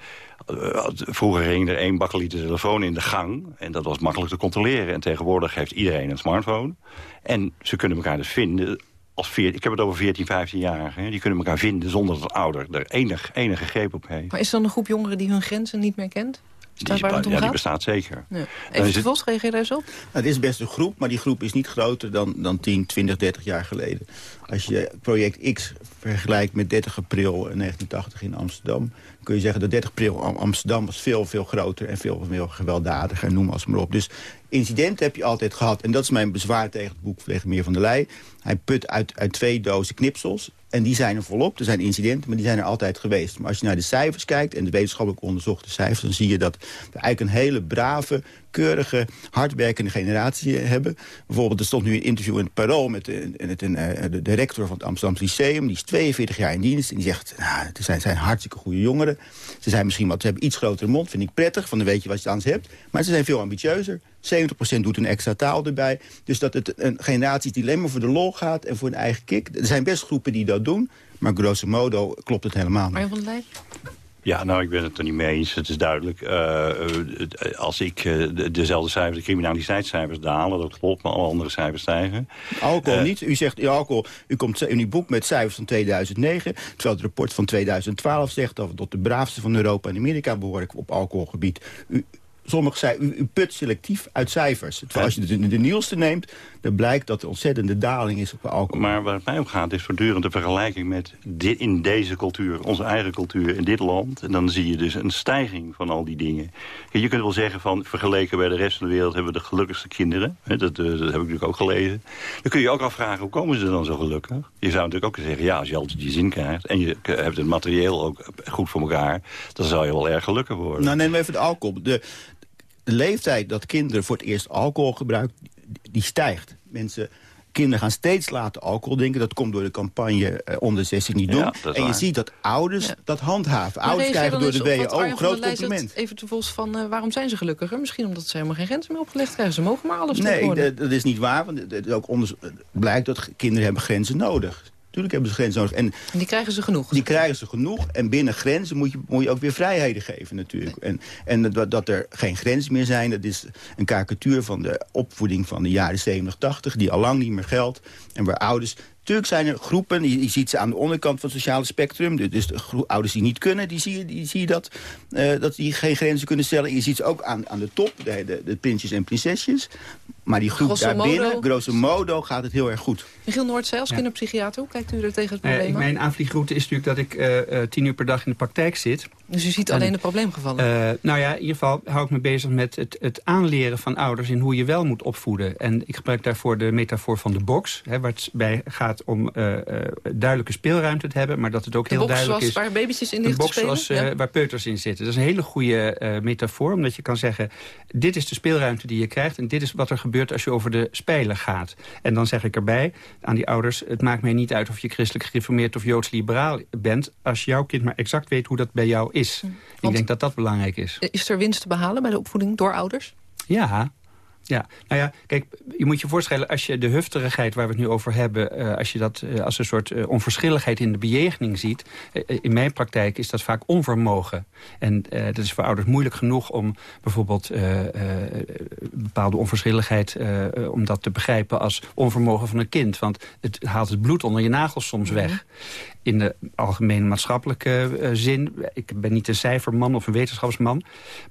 Eh, vroeger ging er één bakkeliet telefoon in de gang. En dat was makkelijk te controleren. En tegenwoordig heeft iedereen een smartphone. En ze kunnen elkaar dus vinden. Als veer, ik heb het over 14, 15-jarigen. Die kunnen elkaar vinden zonder dat de ouder er enig, enige greep op heeft. Maar is er dan een groep jongeren die hun grenzen niet meer kent? Die, waar ja, die bestaat zeker. Ja. Even is de het- Vos, reageer daar eens op. Nou, het is best een groep, maar die groep is niet groter dan, dan 10, 20, 30 jaar geleden. Als je project X vergelijkt met 30 april 1980 in Amsterdam... kun je zeggen dat 30 april Am- Amsterdam was veel, veel groter... en veel, veel gewelddadiger, en noem als maar op. Dus incidenten heb je altijd gehad. En dat is mijn bezwaar tegen het boek van Meer van der Leij. Hij put uit, uit twee dozen knipsels. En die zijn er volop. Er zijn incidenten, maar die zijn er altijd geweest. Maar als je naar de cijfers kijkt en de wetenschappelijk onderzochte cijfers... dan zie je dat we eigenlijk een hele brave, keurige, hardwerkende generatie hebben. Bijvoorbeeld, er stond nu een interview in het Parool... met de, eh, de, de rector van het Amsterdam Lyceum. Die is 42 jaar in dienst. En die zegt, nou, het zijn, zijn hartstikke goede jongeren. Ze zijn misschien wat, ze hebben iets grotere mond, vind ik prettig. Van dan weet je wat je aan ze hebt. Maar ze zijn veel ambitieuzer. 70% doet een extra taal erbij. Dus dat het een generatie die alleen maar voor de lol gaat... en voor een eigen kick. Er zijn best groepen die dat doen. Maar grosso modo klopt het helemaal niet. Van der? Ja, nou, ik ben het er niet mee eens. Het is duidelijk. eh, eh, als ik eh, de- dezelfde cijfers, de criminaliteitscijfers dalen... dat klopt, maar alle andere cijfers stijgen. Alcohol niet. U zegt alcohol. U komt in uw boek met cijfers van 2009. Terwijl het rapport van 2012 zegt dat we tot de braafste van Europa en Amerika behoren op alcoholgebied. U, Sommigen zeiden, u, u put selectief uit cijfers. Terwijl als je de, de nieuwste neemt, dan blijkt dat er ontzettende daling is op alcohol. Maar waar het mij om gaat is voortdurend de vergelijking met dit, in deze cultuur, onze eigen cultuur in dit land. En dan zie je dus een stijging van al die dingen. Je kunt wel zeggen van vergeleken bij de rest van de wereld hebben we de gelukkigste kinderen. Dat, dat heb ik natuurlijk ook gelezen. Dan kun je ook afvragen hoe komen ze dan zo gelukkig? Je zou natuurlijk ook kunnen zeggen, ja, als je altijd je zin krijgt en je hebt het materieel ook goed voor elkaar, dan zou je wel erg gelukkig worden. Nou, neem even de alcohol. De, de leeftijd dat kinderen voor het eerst alcohol gebruiken, die stijgt. Mensen, kinderen gaan steeds later alcohol drinken. Dat komt door de campagne eh, onder 16 niet doen. Ja, en je waar. ziet dat ouders dat handhaven. Maar Ouders krijgen door de Arjan een groot compliment. Even te vols van, eh, waarom zijn ze gelukkiger? Misschien omdat ze helemaal geen grenzen meer opgelegd krijgen. Ze mogen maar alles Nee, dat, is niet waar. Want het is ook onderzo- blijkt dat kinderen hebben grenzen nodig. Tuurlijk hebben ze grenzen nodig. En En die krijgen ze genoeg. die krijgen ze genoeg. En binnen grenzen moet je, moet je ook weer vrijheden geven natuurlijk. En, en dat, dat er geen grenzen meer zijn, dat is een karikatuur van de opvoeding van de jaren 70, 80... die al lang niet meer geldt. En waar ouders... Natuurlijk zijn er groepen, je, je ziet ze aan de onderkant van het sociale spectrum. Dus- de ouders die niet kunnen, die zie je, die zie je dat, eh, dat die geen grenzen kunnen stellen. Je ziet ze ook aan, aan de top, de, de, de prinsjes en prinsesjes. Maar die groep Grosso daarbinnen, modo- grosso modo, gaat het heel erg goed. Michiel Noordzij als Ja. kinderpsychiater, hoe kijkt u er tegen het Eh, probleem ik, mijn aanvliegroute is natuurlijk dat ik eh, eh, tien uur per dag in de praktijk zit. Dus u ziet En- alleen de probleemgevallen? Eh, nou ja, in ieder geval hou ik me bezig met het, het aanleren van ouders... in hoe je wel moet opvoeden. En ik gebruik daarvoor de metafoor van de box. Hè, waar het bij gaat om eh, eh, duidelijke speelruimte te hebben... maar dat het ook de heel duidelijk zoals is... waar babytjes in Een box zoals, eh, Ja. waar peuters in zitten. Dat is een hele goede metafoor, omdat je kan zeggen... dit is de speelruimte die je krijgt... en dit is wat er gebeurt als je over de spijlen gaat. En dan zeg ik erbij aan die ouders... het maakt mij niet uit of je christelijk gereformeerd of joods-liberaal bent... als jouw kind maar exact weet hoe dat bij jou is. Ik denk dat dat belangrijk is. Is er winst te behalen bij de opvoeding door ouders? Ja, ja, nou ja, kijk, je moet je voorstellen... als je de hufterigheid waar we het nu over hebben... eh, als je dat eh, als een soort eh, onverschilligheid in de bejegening ziet... in mijn praktijk is dat vaak onvermogen. En dat is voor ouders moeilijk genoeg om bijvoorbeeld... bepaalde onverschilligheid, om dat te begrijpen als onvermogen van een kind. Want het haalt het bloed onder je nagels soms weg in de algemene maatschappelijke zin. Ik ben niet een cijferman of een wetenschapsman.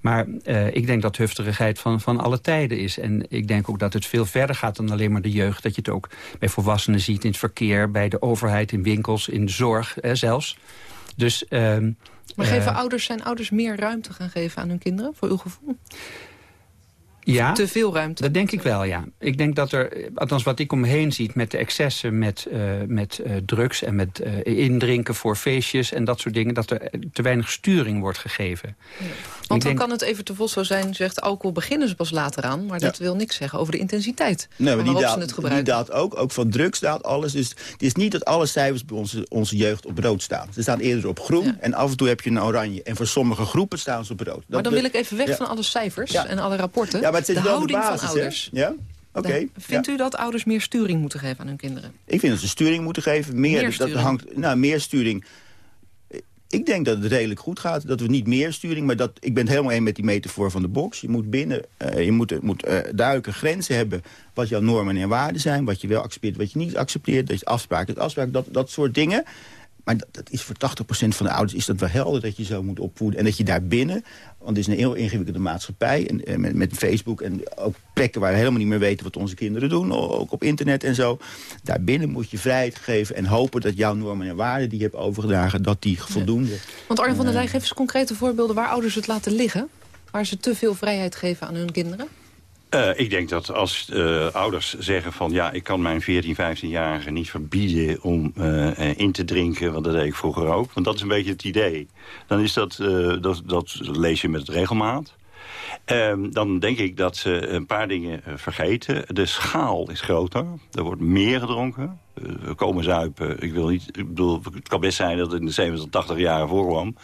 Maar ik denk dat hufterigheid van, van alle tijden is. En ik denk ook dat het veel verder gaat dan alleen maar de jeugd. Dat je het ook bij volwassenen ziet in het verkeer... bij de overheid, in winkels, in de zorg eh, zelfs. Dus... ehm, Maar eh, geven ouders, zijn ouders meer ruimte gaan geven aan hun kinderen, voor uw gevoel? Ja, Te veel ruimte? Dat denk ik wel, ja. Ik denk dat er, althans wat ik om me heen zie... met de excessen met, eh, met eh, drugs en met eh, indrinken voor feestjes... en dat soort dingen, dat er te weinig sturing wordt gegeven. Want Ik dan denk- kan het even te vos zo zijn, zegt alcohol beginnen ze pas later aan. Maar dat wil niks zeggen over de intensiteit Nee, maar die daalt, het die gebruiken. daalt ook. Ook van drugs daalt alles. Dus het is niet dat alle cijfers bij onze, onze jeugd op rood staan. Ze staan eerder op groen en af en toe heb je een oranje. En voor sommige groepen staan ze op rood. maar dan wil ik even weg ja. van alle cijfers Ja. en alle rapporten. Maar het is de wel de houding basis, van hè? ouders. Ja? Oké. De- Vindt ja. u dat ouders meer sturing moeten geven aan hun kinderen? Ik vind dat ze sturing moeten geven. Meer, Meer dat hangt, nou, meer sturing. Ik denk dat het redelijk goed gaat. Dat we niet meer sturing, maar dat, ik ben het helemaal een met die metafoor van de box. Je moet binnen, eh, je moet, moet eh, duidelijke grenzen hebben wat jouw normen en waarden zijn. Wat je wel accepteert, wat je niet accepteert. Dat je afspraken, het afspraak, dat, dat soort dingen. Maar dat, dat is voor 80% van de ouders is dat wel helder dat je zo moet opvoeden. En dat je daarbinnen, want het is een heel ingewikkelde maatschappij... En, en met, met Facebook en ook plekken waar we helemaal niet meer weten wat onze kinderen doen. Ook op internet en zo. Daarbinnen moet je vrijheid geven en hopen dat jouw normen en waarden die je hebt overgedragen... dat die voldoende... Want Arjen van der Leij, eh, geef eens concrete voorbeelden waar ouders het laten liggen. Waar ze te veel vrijheid geven aan hun kinderen. Eh, ik denk dat als eh, ouders zeggen van... ja, ik kan mijn 14, 15-jarige niet verbieden om eh, in te drinken... want dat deed ik vroeger ook, want dat is een beetje het idee. Dan is dat, dat, dat lees je met regelmaat. Ehm, dan denk ik dat ze een paar dingen vergeten. De schaal is groter. Er wordt meer gedronken. We komen zuipen. Ik wil niet, ik bedoel, het kan best zijn dat het in de 70, 80 jaren voorkwam.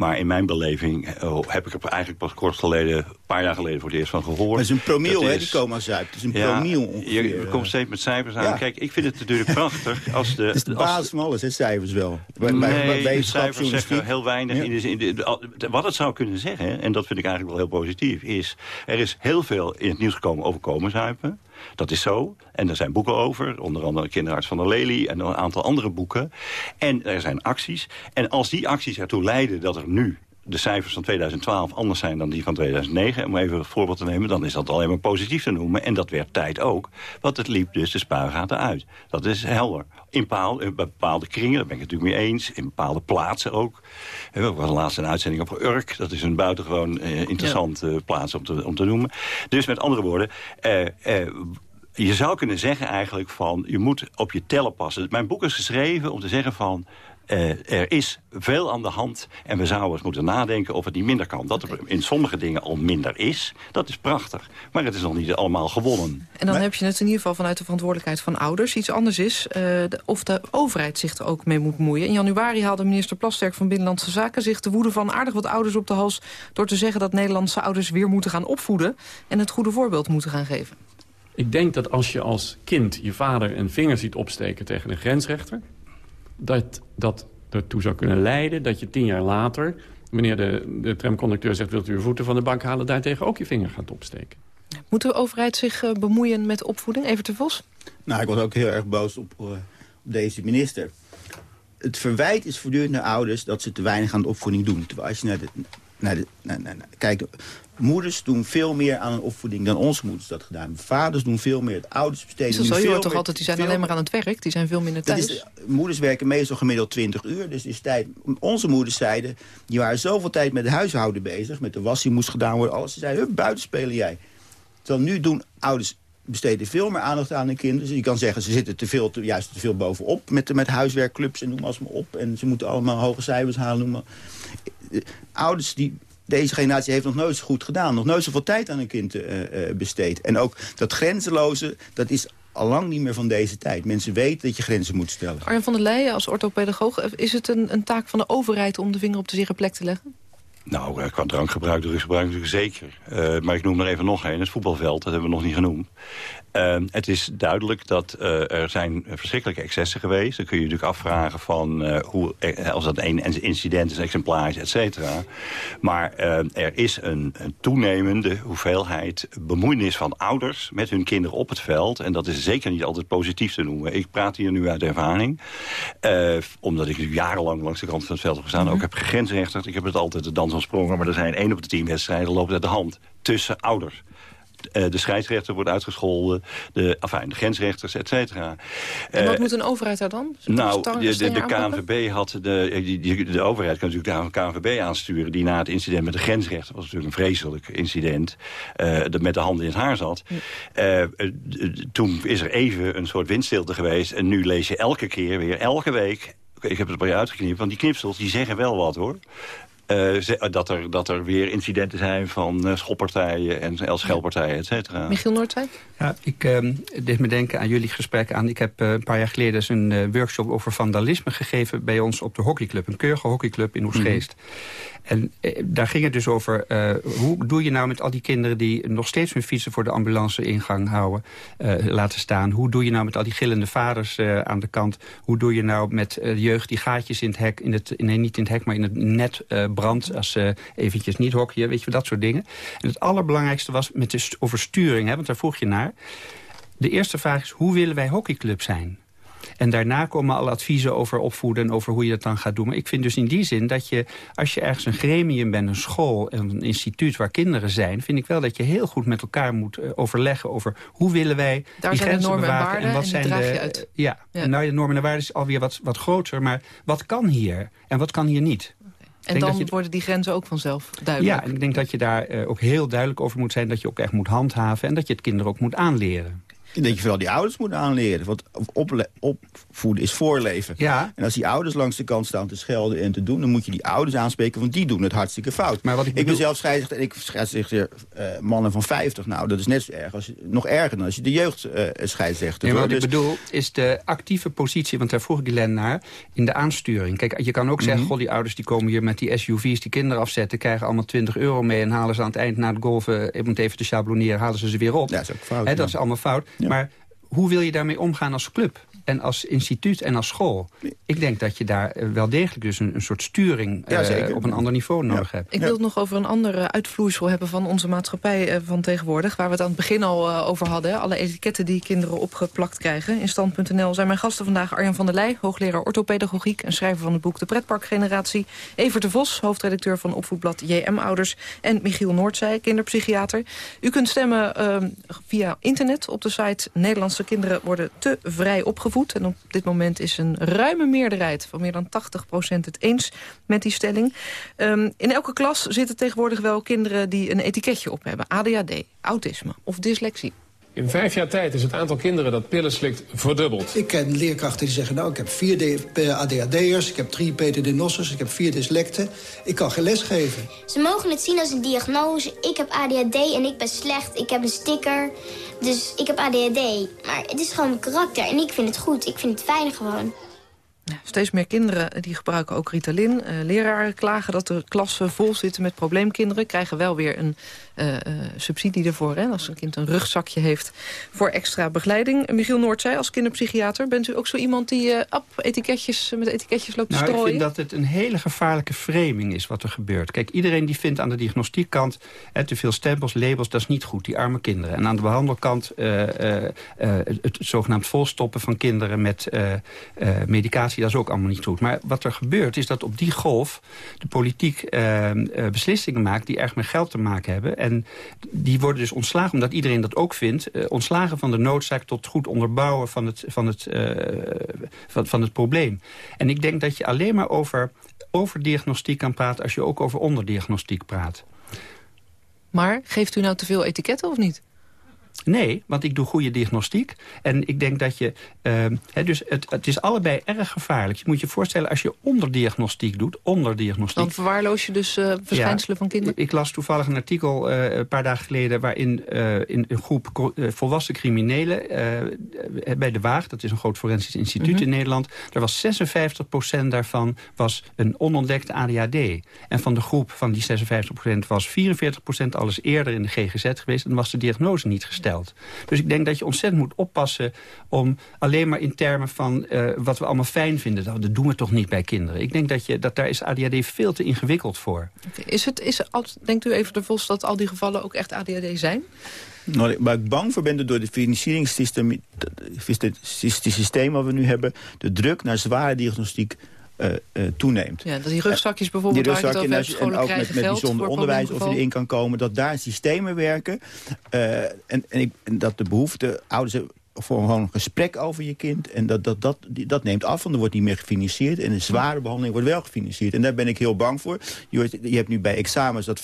Maar in mijn beleving eh, heb ik er eigenlijk pas kort geleden, een paar jaar geleden voor het eerst van gehoord. Maar het is een promiel, hè, die coma zuipt. Het is een Ja, promiel ongeveer. Je komt steeds met cijfers aan. Ja. Kijk, ik vind het natuurlijk prachtig als de... Het is de als- basis van alles, hè, cijfers wel. Bij, bij- nee, bij de wetenschap, cijfers zeggen heel weinig. Ja. In de, zin- de- wat het zou kunnen zeggen, en dat vind ik eigenlijk wel heel positief... is, er is heel veel in het nieuws gekomen over komenzuipen. Dat is zo. En er zijn boeken over. Onder andere Kinderarts van der Lely en een aantal andere boeken. En er zijn acties. En als die acties ertoe leiden dat er nu de cijfers van 2012 anders zijn dan die van 2009... om even een voorbeeld te nemen, dan is dat alleen maar positief te noemen. En dat werd tijd ook. Want het liep dus de spuigaten uit. Dat is helder. In, in bepaalde kringen, daar ben ik het natuurlijk mee eens. In bepaalde plaatsen ook. We ook laatst een uitzending op Urk. Dat is een buitengewoon eh, interessante eh, plaats om te, om te noemen. Dus met andere woorden... eh, eh, je zou kunnen zeggen eigenlijk van... je moet op je tellen passen. Mijn boek is geschreven om te zeggen van... eh, er is veel aan de hand en we zouden eens moeten nadenken of het niet minder kan. Dat er in sommige dingen al minder is, dat is prachtig. Maar het is nog niet allemaal gewonnen. En dan heb je het in ieder geval vanuit de verantwoordelijkheid van ouders. Iets anders is eh, de- of de overheid zich er ook mee moet moeien. In januari haalde minister Plasterk van Binnenlandse Zaken zich de woede van aardig wat ouders op de hals... door te zeggen dat Nederlandse ouders weer moeten gaan opvoeden... en het goede voorbeeld moeten gaan geven. Ik denk dat als je als kind je vader een vinger ziet opsteken tegen een grensrechter... dat dat ertoe zou kunnen leiden dat je tien jaar later... wanneer de, de tramconducteur zegt... wilt u uw voeten van de bank halen... daartegen ook je vinger gaat opsteken. Moet de overheid zich eh, bemoeien met opvoeding? Even te Vos? Nou, ik was ook heel erg boos op, eh, op deze minister. Het verwijt is voortdurend naar ouders dat ze te weinig aan de opvoeding doen. Terwijl als je naar de... Naar de naar, naar, naar- kijk, moeders doen veel meer aan een opvoeding dan onze moeders dat gedaan. Vaders doen veel meer. Ouders besteden nu zo? Je veel hoort toch altijd, die zijn veel alleen maar aan het werk. Die zijn veel minder thuis. is, moeders werken meestal gemiddeld 20 uur. Dus is tijd. Onze moeders zeiden, die waren zoveel tijd met het huishouden bezig. Met de was die moest gedaan worden. Alles. Ze zeiden, hup, buiten spelen jij. Terwijl nu doen ouders besteden veel meer aandacht aan hun kinderen. Dus je kan zeggen, ze zitten te veel, te, juist te veel bovenop met, met huiswerkclubs en noem maar op. En ze moeten allemaal hoge cijfers halen. Noem maar. Eh, Ouders die... Deze generatie heeft nog nooit zo goed gedaan. Nog nooit zoveel tijd aan een kind eh, eh, besteed. En ook dat grenzeloze, dat is al lang niet meer van deze tijd. Mensen weten dat je grenzen moet stellen. Arjen van der Leijen, als orthopedagoog... is het een, een taak van de overheid om de vinger op de zere plek te leggen? Nou, eh, qua drankgebruik, drugsgebruik natuurlijk zeker. Eh, maar ik noem er even nog één, het voetbalveld, dat hebben we nog niet genoemd. Eh, het is duidelijk dat eh, er zijn verschrikkelijke excessen geweest. Dan kun je je natuurlijk afvragen van eh, hoe, eh, als dat één incident is, exemplaar is, et cetera. Maar eh, er is een, een toenemende hoeveelheid bemoeienis van ouders met hun kinderen op het veld. En dat is zeker niet altijd positief te noemen. Ik praat hier nu uit ervaring. Eh, omdat ik jarenlang langs de kant van het veld heb gestaan. Ook heb gegrensrechterd. Ik heb het altijd de dans ontsprongen. Maar er zijn één op de tien wedstrijden loopt uit de hand. Tussen ouders. Eh, de scheidsrechter wordt uitgescholden. De, enfin, de grensrechters, et cetera. En wat Eh, moet een overheid daar dan? nou, de, de? KNVB had de, die, die- de overheid kan natuurlijk de KNVB aansturen... die na het incident met de grensrechter, was natuurlijk een vreselijk incident... eh, dat met de handen in het haar zat. Eh, eh, toen is er even een soort windstilte geweest... en nu lees je elke keer weer, elke week... ik heb het bij je uitgeknipt, want die knipsels die zeggen wel wat, hoor. Eh, dat, er, dat er weer incidenten zijn van eh, schoppartijen en el- schelpartijen, et cetera. Michiel Noordwijk? Ja, ik ehm deed me denken aan jullie gesprek aan. Ik heb eh, een paar jaar geleden eens een eh, workshop over vandalisme gegeven... bij ons op de hockeyclub, een keurige hockeyclub in Oesgeest. En eh, daar ging het dus over, eh, hoe doe je nou met al die kinderen... die nog steeds hun fietsen voor de ambulance-ingang houden, eh, laten staan? Hoe doe je nou met al die gillende vaders eh, aan de kant? Hoe doe je nou met eh, de jeugd die gaatjes in het hek... In het, nee, niet in het hek, maar in het net eh, brandt... als ze eventjes niet hockeyen, weet je, dat soort dingen. En het allerbelangrijkste was met de st- over sturing, hè, want daar vroeg je naar... De eerste vraag is, hoe willen wij hockeyclub zijn? En daarna komen alle adviezen over opvoeden en over hoe je dat dan gaat doen. Maar ik vind dus in die zin dat je, als je ergens een gremium bent, een school, een instituut waar kinderen zijn, vind ik wel dat je heel goed met elkaar moet eh, overleggen over hoe willen wij Daar die grenzen normen en bewaken waarden en wat zijn draag de uit. ja, Ja. En nou de normen en waarden is alweer wat, wat groter, maar wat kan hier en wat kan hier niet? En dan je- worden die grenzen ook vanzelf duidelijk. Ja, en ik denk dat je daar eh, ook heel duidelijk over moet zijn... dat je ook echt moet handhaven en dat je het kinderen ook moet aanleren. Ik denk dat je vooral die ouders moet aanleren. Want opvoeden is voorleven. Ja. En als die ouders langs de kant staan te schelden en te doen... dan moet je die ouders aanspreken, want die doen het hartstikke fout. Maar wat ik ben bedoel- zelf scheidsrechter en ik scheidsrechter eh mannen van 50. Nou, dat is net zo erg als, je- nog erger dan als je de jeugd eh scheidsrechter Nee, wat ik Dus- bedoel is de actieve positie, want daar vroeg Glenn naar, in de aansturing. Kijk, je kan ook zeggen, Mhm. goh, die ouders die komen hier met die SUV's die kinderen afzetten, krijgen allemaal 20 euro mee en halen ze aan het eind na het golven, om het even te schabloneren, halen ze ze weer op. Ja, dat is ook fout. Dat ja. is allemaal fout. Maar hoe wil je daarmee omgaan als club? En als instituut en als school. Ik denk dat je daar eh, wel degelijk dus een, een soort sturing Ja, eh, op een ander niveau nodig hebt. Ik wil het nog over een ander eh, uitvloeisel hebben van onze maatschappij eh, van tegenwoordig. Waar we het aan het begin al over hadden. Alle etiketten die kinderen opgeplakt krijgen. In Stand.nl zijn mijn gasten vandaag Arjan van der Leij, hoogleraar orthopedagogiek en schrijver van het boek De Pretparkgeneratie. Evert de Vos, hoofdredacteur van opvoedblad JM Ouders. En Michiel Noordzij, kinderpsychiater. U kunt stemmen eh, via internet op de site Nederlandse kinderen worden te vrij opgevoed. En op dit moment is een ruime meerderheid van meer dan 80% het eens met die stelling. Ehm, in elke klas zitten tegenwoordig wel kinderen die een etiketje op hebben. ADHD, autisme of dyslexie. In vijf jaar tijd is het aantal kinderen dat pillen slikt verdubbeld. Ik ken leerkrachten die zeggen, nou, ik heb vier D- ADHD'ers, ik heb drie PTD-nossers, ik heb vier dyslecten. Ik kan geen les geven. Ze mogen het zien als een diagnose. Ik heb ADHD en ik ben slecht. Ik heb een sticker. Dus ik heb ADHD. Maar het is gewoon mijn karakter en ik vind het goed. Ik vind het fijn gewoon. Steeds meer kinderen die gebruiken ook Ritalin. Eh, leraren klagen dat de klassen vol zitten met probleemkinderen. Krijgen wel weer een eh, eh, subsidie ervoor. Hè, als een kind een rugzakje heeft voor extra begeleiding. Michiel Noordzij, als kinderpsychiater. Bent u ook zo iemand die eh ap, etiketjes, met etiketjes loopt te Nou, ik strooien? vind dat het een hele gevaarlijke framing is wat er gebeurt. Kijk, iedereen die vindt aan de diagnostiekkant... Hè, te veel stempels, labels, dat is niet goed, die arme kinderen. En aan de behandelkant eh, eh, eh, het, zogenaamd volstoppen van kinderen... met eh, dat is ook allemaal niet goed. Maar wat er gebeurt is dat op die golf de politiek eh, eh, beslissingen maakt... die erg met geld te maken hebben. En die worden dus ontslagen, omdat iedereen dat ook vindt... eh, ontslagen van de noodzaak tot goed onderbouwen van het, van het, van het probleem. En ik denk dat je alleen maar over overdiagnostiek kan praten... als je ook over onderdiagnostiek praat. Maar geeft u nou te veel etiketten of niet? Nee, want ik doe goede diagnostiek. En ik denk dat je... ehm, dus het, het is allebei erg gevaarlijk. Je moet je voorstellen, als je onderdiagnostiek doet... onderdiagnostiek... Dan verwaarloos je dus eh, verschijnselen van kinderen? Ik las toevallig een artikel eh, een paar dagen geleden... waarin eh, in een groep volwassen criminelen bij De Waag... dat is een groot forensisch instituut Mhm. in Nederland... er was 56% daarvan was een onontdekte ADHD. En van de groep van die 56% was 44% al eens eerder in de GGZ geweest... en was de diagnose niet gesteld. Dus ik denk dat je ontzettend moet oppassen... om alleen maar in termen van eh, wat we allemaal fijn vinden... dat, dat doen we toch niet bij kinderen. Ik denk dat, je, dat daar is ADHD veel te ingewikkeld voor. Is het, is, denkt u even de Vos dat al die gevallen ook echt ADHD zijn? Nou, waar ik bang voor ben door het financieringssysteem het systeem wat we nu hebben... de druk naar zware diagnostiek toeneemt. Ja, dat die rugzakjes bijvoorbeeld Die rugzak en, als ook met, met bijzonder onderwijs of je erin kan komen... dat daar systemen werken eh, en, en, ik, en dat de behoefte... ouders voor gewoon een gesprek over je kind. En dat, dat, dat, dat neemt af, want er wordt niet meer gefinancierd. En een zware behandeling wordt wel gefinancierd. En daar ben ik heel bang voor. Je, je hebt nu bij examens dat 15%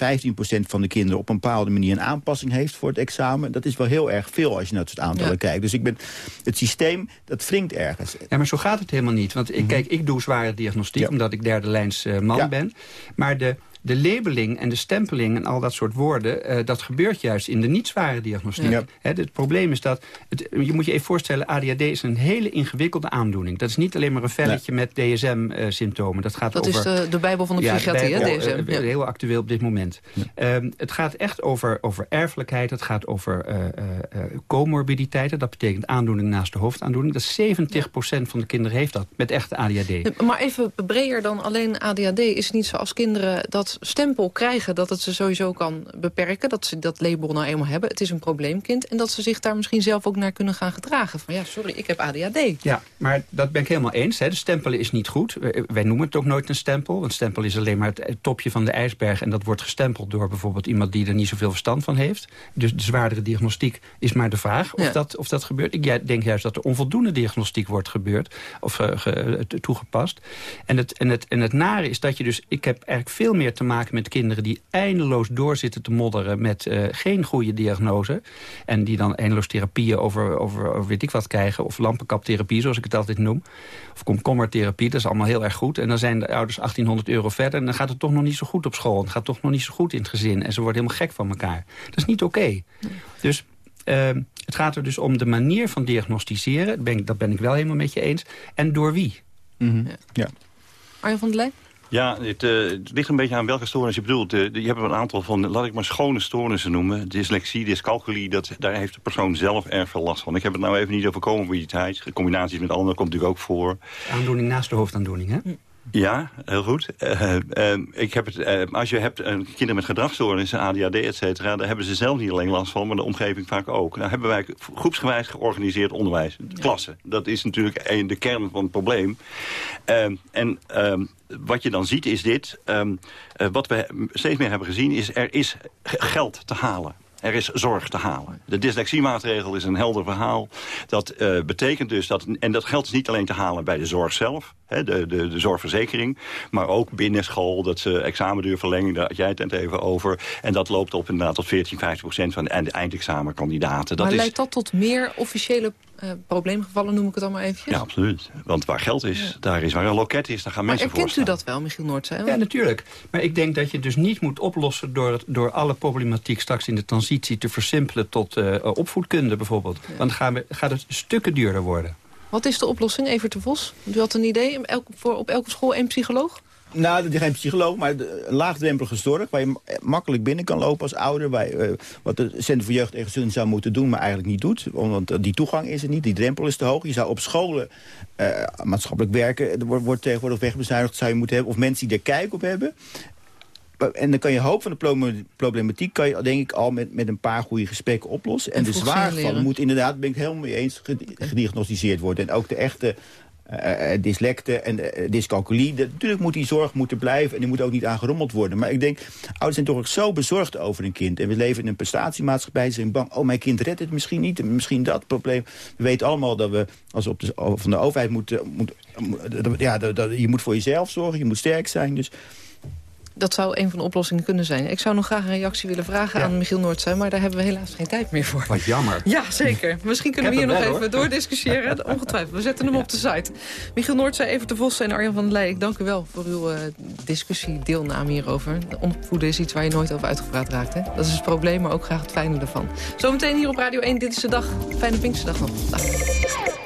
van de kinderen... op een bepaalde manier een aanpassing heeft voor het examen. Dat is wel heel erg veel als je naar het soort aantallen Ja. kijkt. Dus ik ben, het systeem, dat wringt ergens. Ja, maar zo gaat het helemaal niet. Want ik, kijk, ik doe zware diagnostiek, omdat ik derde lijns eh, man Ja. ben. Maar de, de labeling en de stempeling en al dat soort woorden... eh, dat gebeurt juist in de niet zware diagnostiek. Ja. Het probleem is dat... Het, je moet je even voorstellen, ADHD is een hele ingewikkelde aandoening. Dat is niet alleen maar een velletje met DSM-symptomen. dat gaat Dat over... is de, de bijbel van de Ja, de psychiatrie, hè, DSM. eh, Ja. Heel actueel op dit moment. Ehm, het gaat echt over, over erfelijkheid. Het gaat over eh, eh, eh, comorbiditeiten. Dat betekent aandoening naast de hoofdaandoening. Dat is 70% van de kinderen heeft dat met echte ADHD. Maar even breder dan alleen ADHD. Is het niet zo als kinderen dat stempel krijgen dat het ze sowieso kan beperken. Dat ze dat label nou eenmaal hebben. Het is een probleemkind. En dat ze zich daar misschien zelf ook naar kunnen gaan gedragen. Van ja, sorry, ik heb ADHD. Ja, maar dat ben ik helemaal eens. Hè. De stempelen is niet goed. Wij- noemen het ook nooit een stempel. Een stempel is alleen maar het topje van de ijsberg. En dat wordt gestempeld door bijvoorbeeld iemand die er niet zoveel verstand van heeft. Dus de zwaardere diagnostiek is maar de vraag of, Ja. dat, of dat gebeurt. Ik denk juist dat er onvoldoende diagnostiek wordt gebeurd. Of ge- to- toegepast. En het, en, het, en het nare is dat je dus... Ik heb eigenlijk veel meer te maken met kinderen die eindeloos doorzitten te modderen... met eh, geen goede diagnose. En die dan eindeloos therapieën over, over, over weet ik wat krijgen. Of lampenkaptherapie, zoals ik het altijd noem. Of komkommertherapie, dat is allemaal heel erg goed. En dan zijn de ouders 1800 euro verder... en dan gaat het toch nog niet zo goed op school. Het gaat toch nog niet zo goed in het gezin. En ze worden helemaal gek van elkaar. Dat is niet oké. Dus eh, het gaat er dus om de manier van diagnosticeren. Dat ben, ik, dat ben ik wel helemaal met je eens. En door wie? Ja. Arjen van der Leij? Ja, het, eh, het ligt een beetje aan welke stoornis je bedoelt. Eh, je hebt een aantal van, laat ik maar schone stoornissen noemen. Dyslexie, dyscalculie, dat, daar heeft de persoon zelf erg veel last van. Ik heb het nou even niet over comorbiditeit. Combinaties met anderen komt natuurlijk ook voor. Aandoening naast de hoofdaandoening, hè? Ja, heel goed. Eh, eh, ik heb het, eh, als je hebt een kinderen met gedragsstoornissen, ADHD, et cetera... daar hebben ze zelf niet alleen last van, maar de omgeving vaak ook. Nou hebben wij groepsgewijs georganiseerd onderwijs. Klassen. Dat is natuurlijk een, de kern van het probleem. Ehm, en ehm, wat je dan ziet is dit. ehm, eh, wat we steeds meer hebben gezien is... er is geld te halen. Er is zorg te halen. De dyslexiemaatregel is een helder verhaal. Dat betekent dus dat... En dat geld is niet alleen te halen bij de zorg zelf. Hè, de, de, de zorgverzekering. Maar ook binnen school. Dat ze examenduurverlenging, daar had jij het net even over. En dat loopt op inderdaad tot 14, 15 procent van de eind- eindexamenkandidaten. Dat maar is, leidt dat tot meer officiële eh, probleemgevallen, noem ik het allemaal eventjes? ja, absoluut. Want waar geld is, daar is. Waar een loket is, daar gaan maar mensen voor erkent u staan. dat wel, Michiel Noordzij? Ja, natuurlijk. Maar ik denk dat je het dus niet moet oplossen... door, het- door alle problematiek straks in de transitie te versimpelen... tot eh, opvoedkunde bijvoorbeeld. Want dan gaan we, gaat het stukken duurder worden. Wat is de oplossing, Evert de Vos? U had een idee, voor op elke school één psycholoog? Nou, geen psycholoog, maar de- een laagdrempelige zorg... waar je ma- makkelijk binnen kan lopen als ouder. Waar, eh, wat het Centrum voor Jeugd en Gezin zou moeten doen, maar eigenlijk niet doet. Want eh, die toegang is er niet, die drempel is te hoog. Je zou op scholen eh, maatschappelijk werken, er wordt, wordt tegenwoordig wegbezuinigd... zou je moeten hebben, of mensen die er kijk op hebben... En dan kan je hoop van de problematiek... kan je denk ik al met, met een paar goede gesprekken oplossen. En, En de zwaargevallen moet inderdaad, ben ik het helemaal mee eens... gedi- gediagnosticeerd worden. En ook de echte dyslecten en eh, dyscalculie. Dat- Natuurlijk moet die zorg moeten blijven en die moet ook niet aangerommeld worden. Maar ik denk, ouders zijn toch ook zo bezorgd over een kind. En we leven in een prestatiemaatschappij. Ze zijn bang, oh mijn kind redt het misschien niet. en Misschien dat probleem. We weten allemaal dat we als op de, van de overheid moeten... Moet, moet- ja, dat, dat- je moet voor jezelf zorgen, je moet sterk zijn. Dus Dat zou een van de oplossingen kunnen zijn. Ik zou nog graag een reactie willen vragen aan Michiel Noordzij... maar daar hebben we helaas geen tijd meer voor. Wat jammer. Ja, zeker. Misschien kunnen we hier nog wel, even hoor. doordiscussiëren. Ongetwijfeld. We zetten hem op de site. Michiel Noordzij, Evert de Vos en Arjan van der Leij... ik dank u wel voor uw eh, discussie, deelname hierover. Opvoeden is iets waar je nooit over uitgepraat raakt. Hè? Dat is het probleem, maar ook graag het fijne ervan. Zometeen hier op Radio 1, dit is de dag. Fijne Pinksterdag nog. Dag.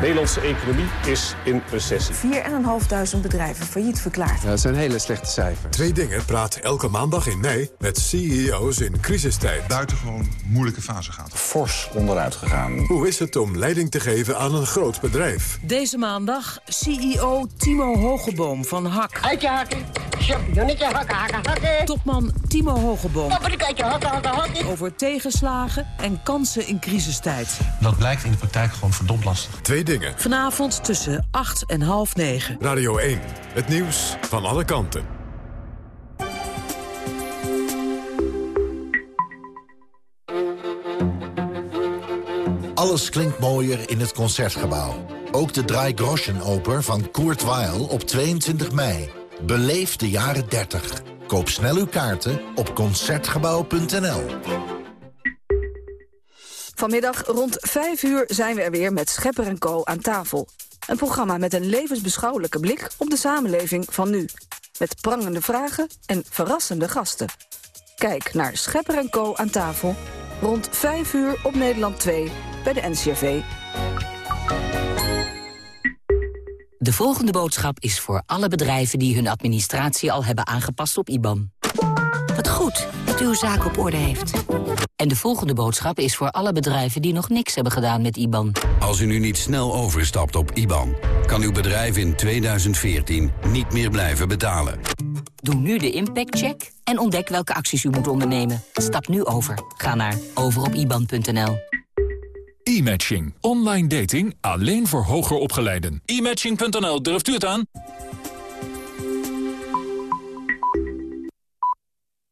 Nederlandse economie is in recessie. 4.500 bedrijven failliet verklaard. Dat zijn hele slechte cijfers. Twee dingen praat elke maandag in mei met CEO's in crisistijd. Buitengewoon moeilijke fase gaat. Fors onderuit gegaan. Hoe is het om leiding te geven aan een groot bedrijf? Deze maandag CEO Timo Hogeboom van Hak. Uitje hakken, champignonnetje hakken, hakken, hakken. Topman Timo Hogeboom. Hakken, hakken, hakken. Over tegenslagen en kansen in crisistijd. Dat blijkt in de praktijk gewoon verdomd lastig. Twee dingen. Vanavond tussen 8 en half 9. Radio 1. Het nieuws van alle kanten. Alles klinkt mooier in het Concertgebouw. Ook de Drei Groschen Oper van Kurt Weill op 22 mei. Beleef de jaren 30. Koop snel uw kaarten op Concertgebouw.nl. Vanmiddag rond 5 uur zijn we er weer met Schepper en Co. aan tafel. Een programma met een levensbeschouwelijke blik op de samenleving van nu. Met prangende vragen en verrassende gasten. Kijk naar Schepper en Co. aan tafel. Rond 5 uur op Nederland 2 bij de NCRV. De volgende boodschap is voor alle bedrijven die hun administratie al hebben aangepast op IBAN. Goed dat u uw zaak op orde heeft. En de volgende boodschap is voor alle bedrijven die nog niks hebben gedaan met IBAN. Als u nu niet snel overstapt op IBAN... kan uw bedrijf in 2014 niet meer blijven betalen. Doe nu de impactcheck en ontdek welke acties u moet ondernemen. Stap nu over. Ga naar overopiban.nl. E-matching. Online dating alleen voor hoger opgeleiden. E-matching.nl, durft u het aan?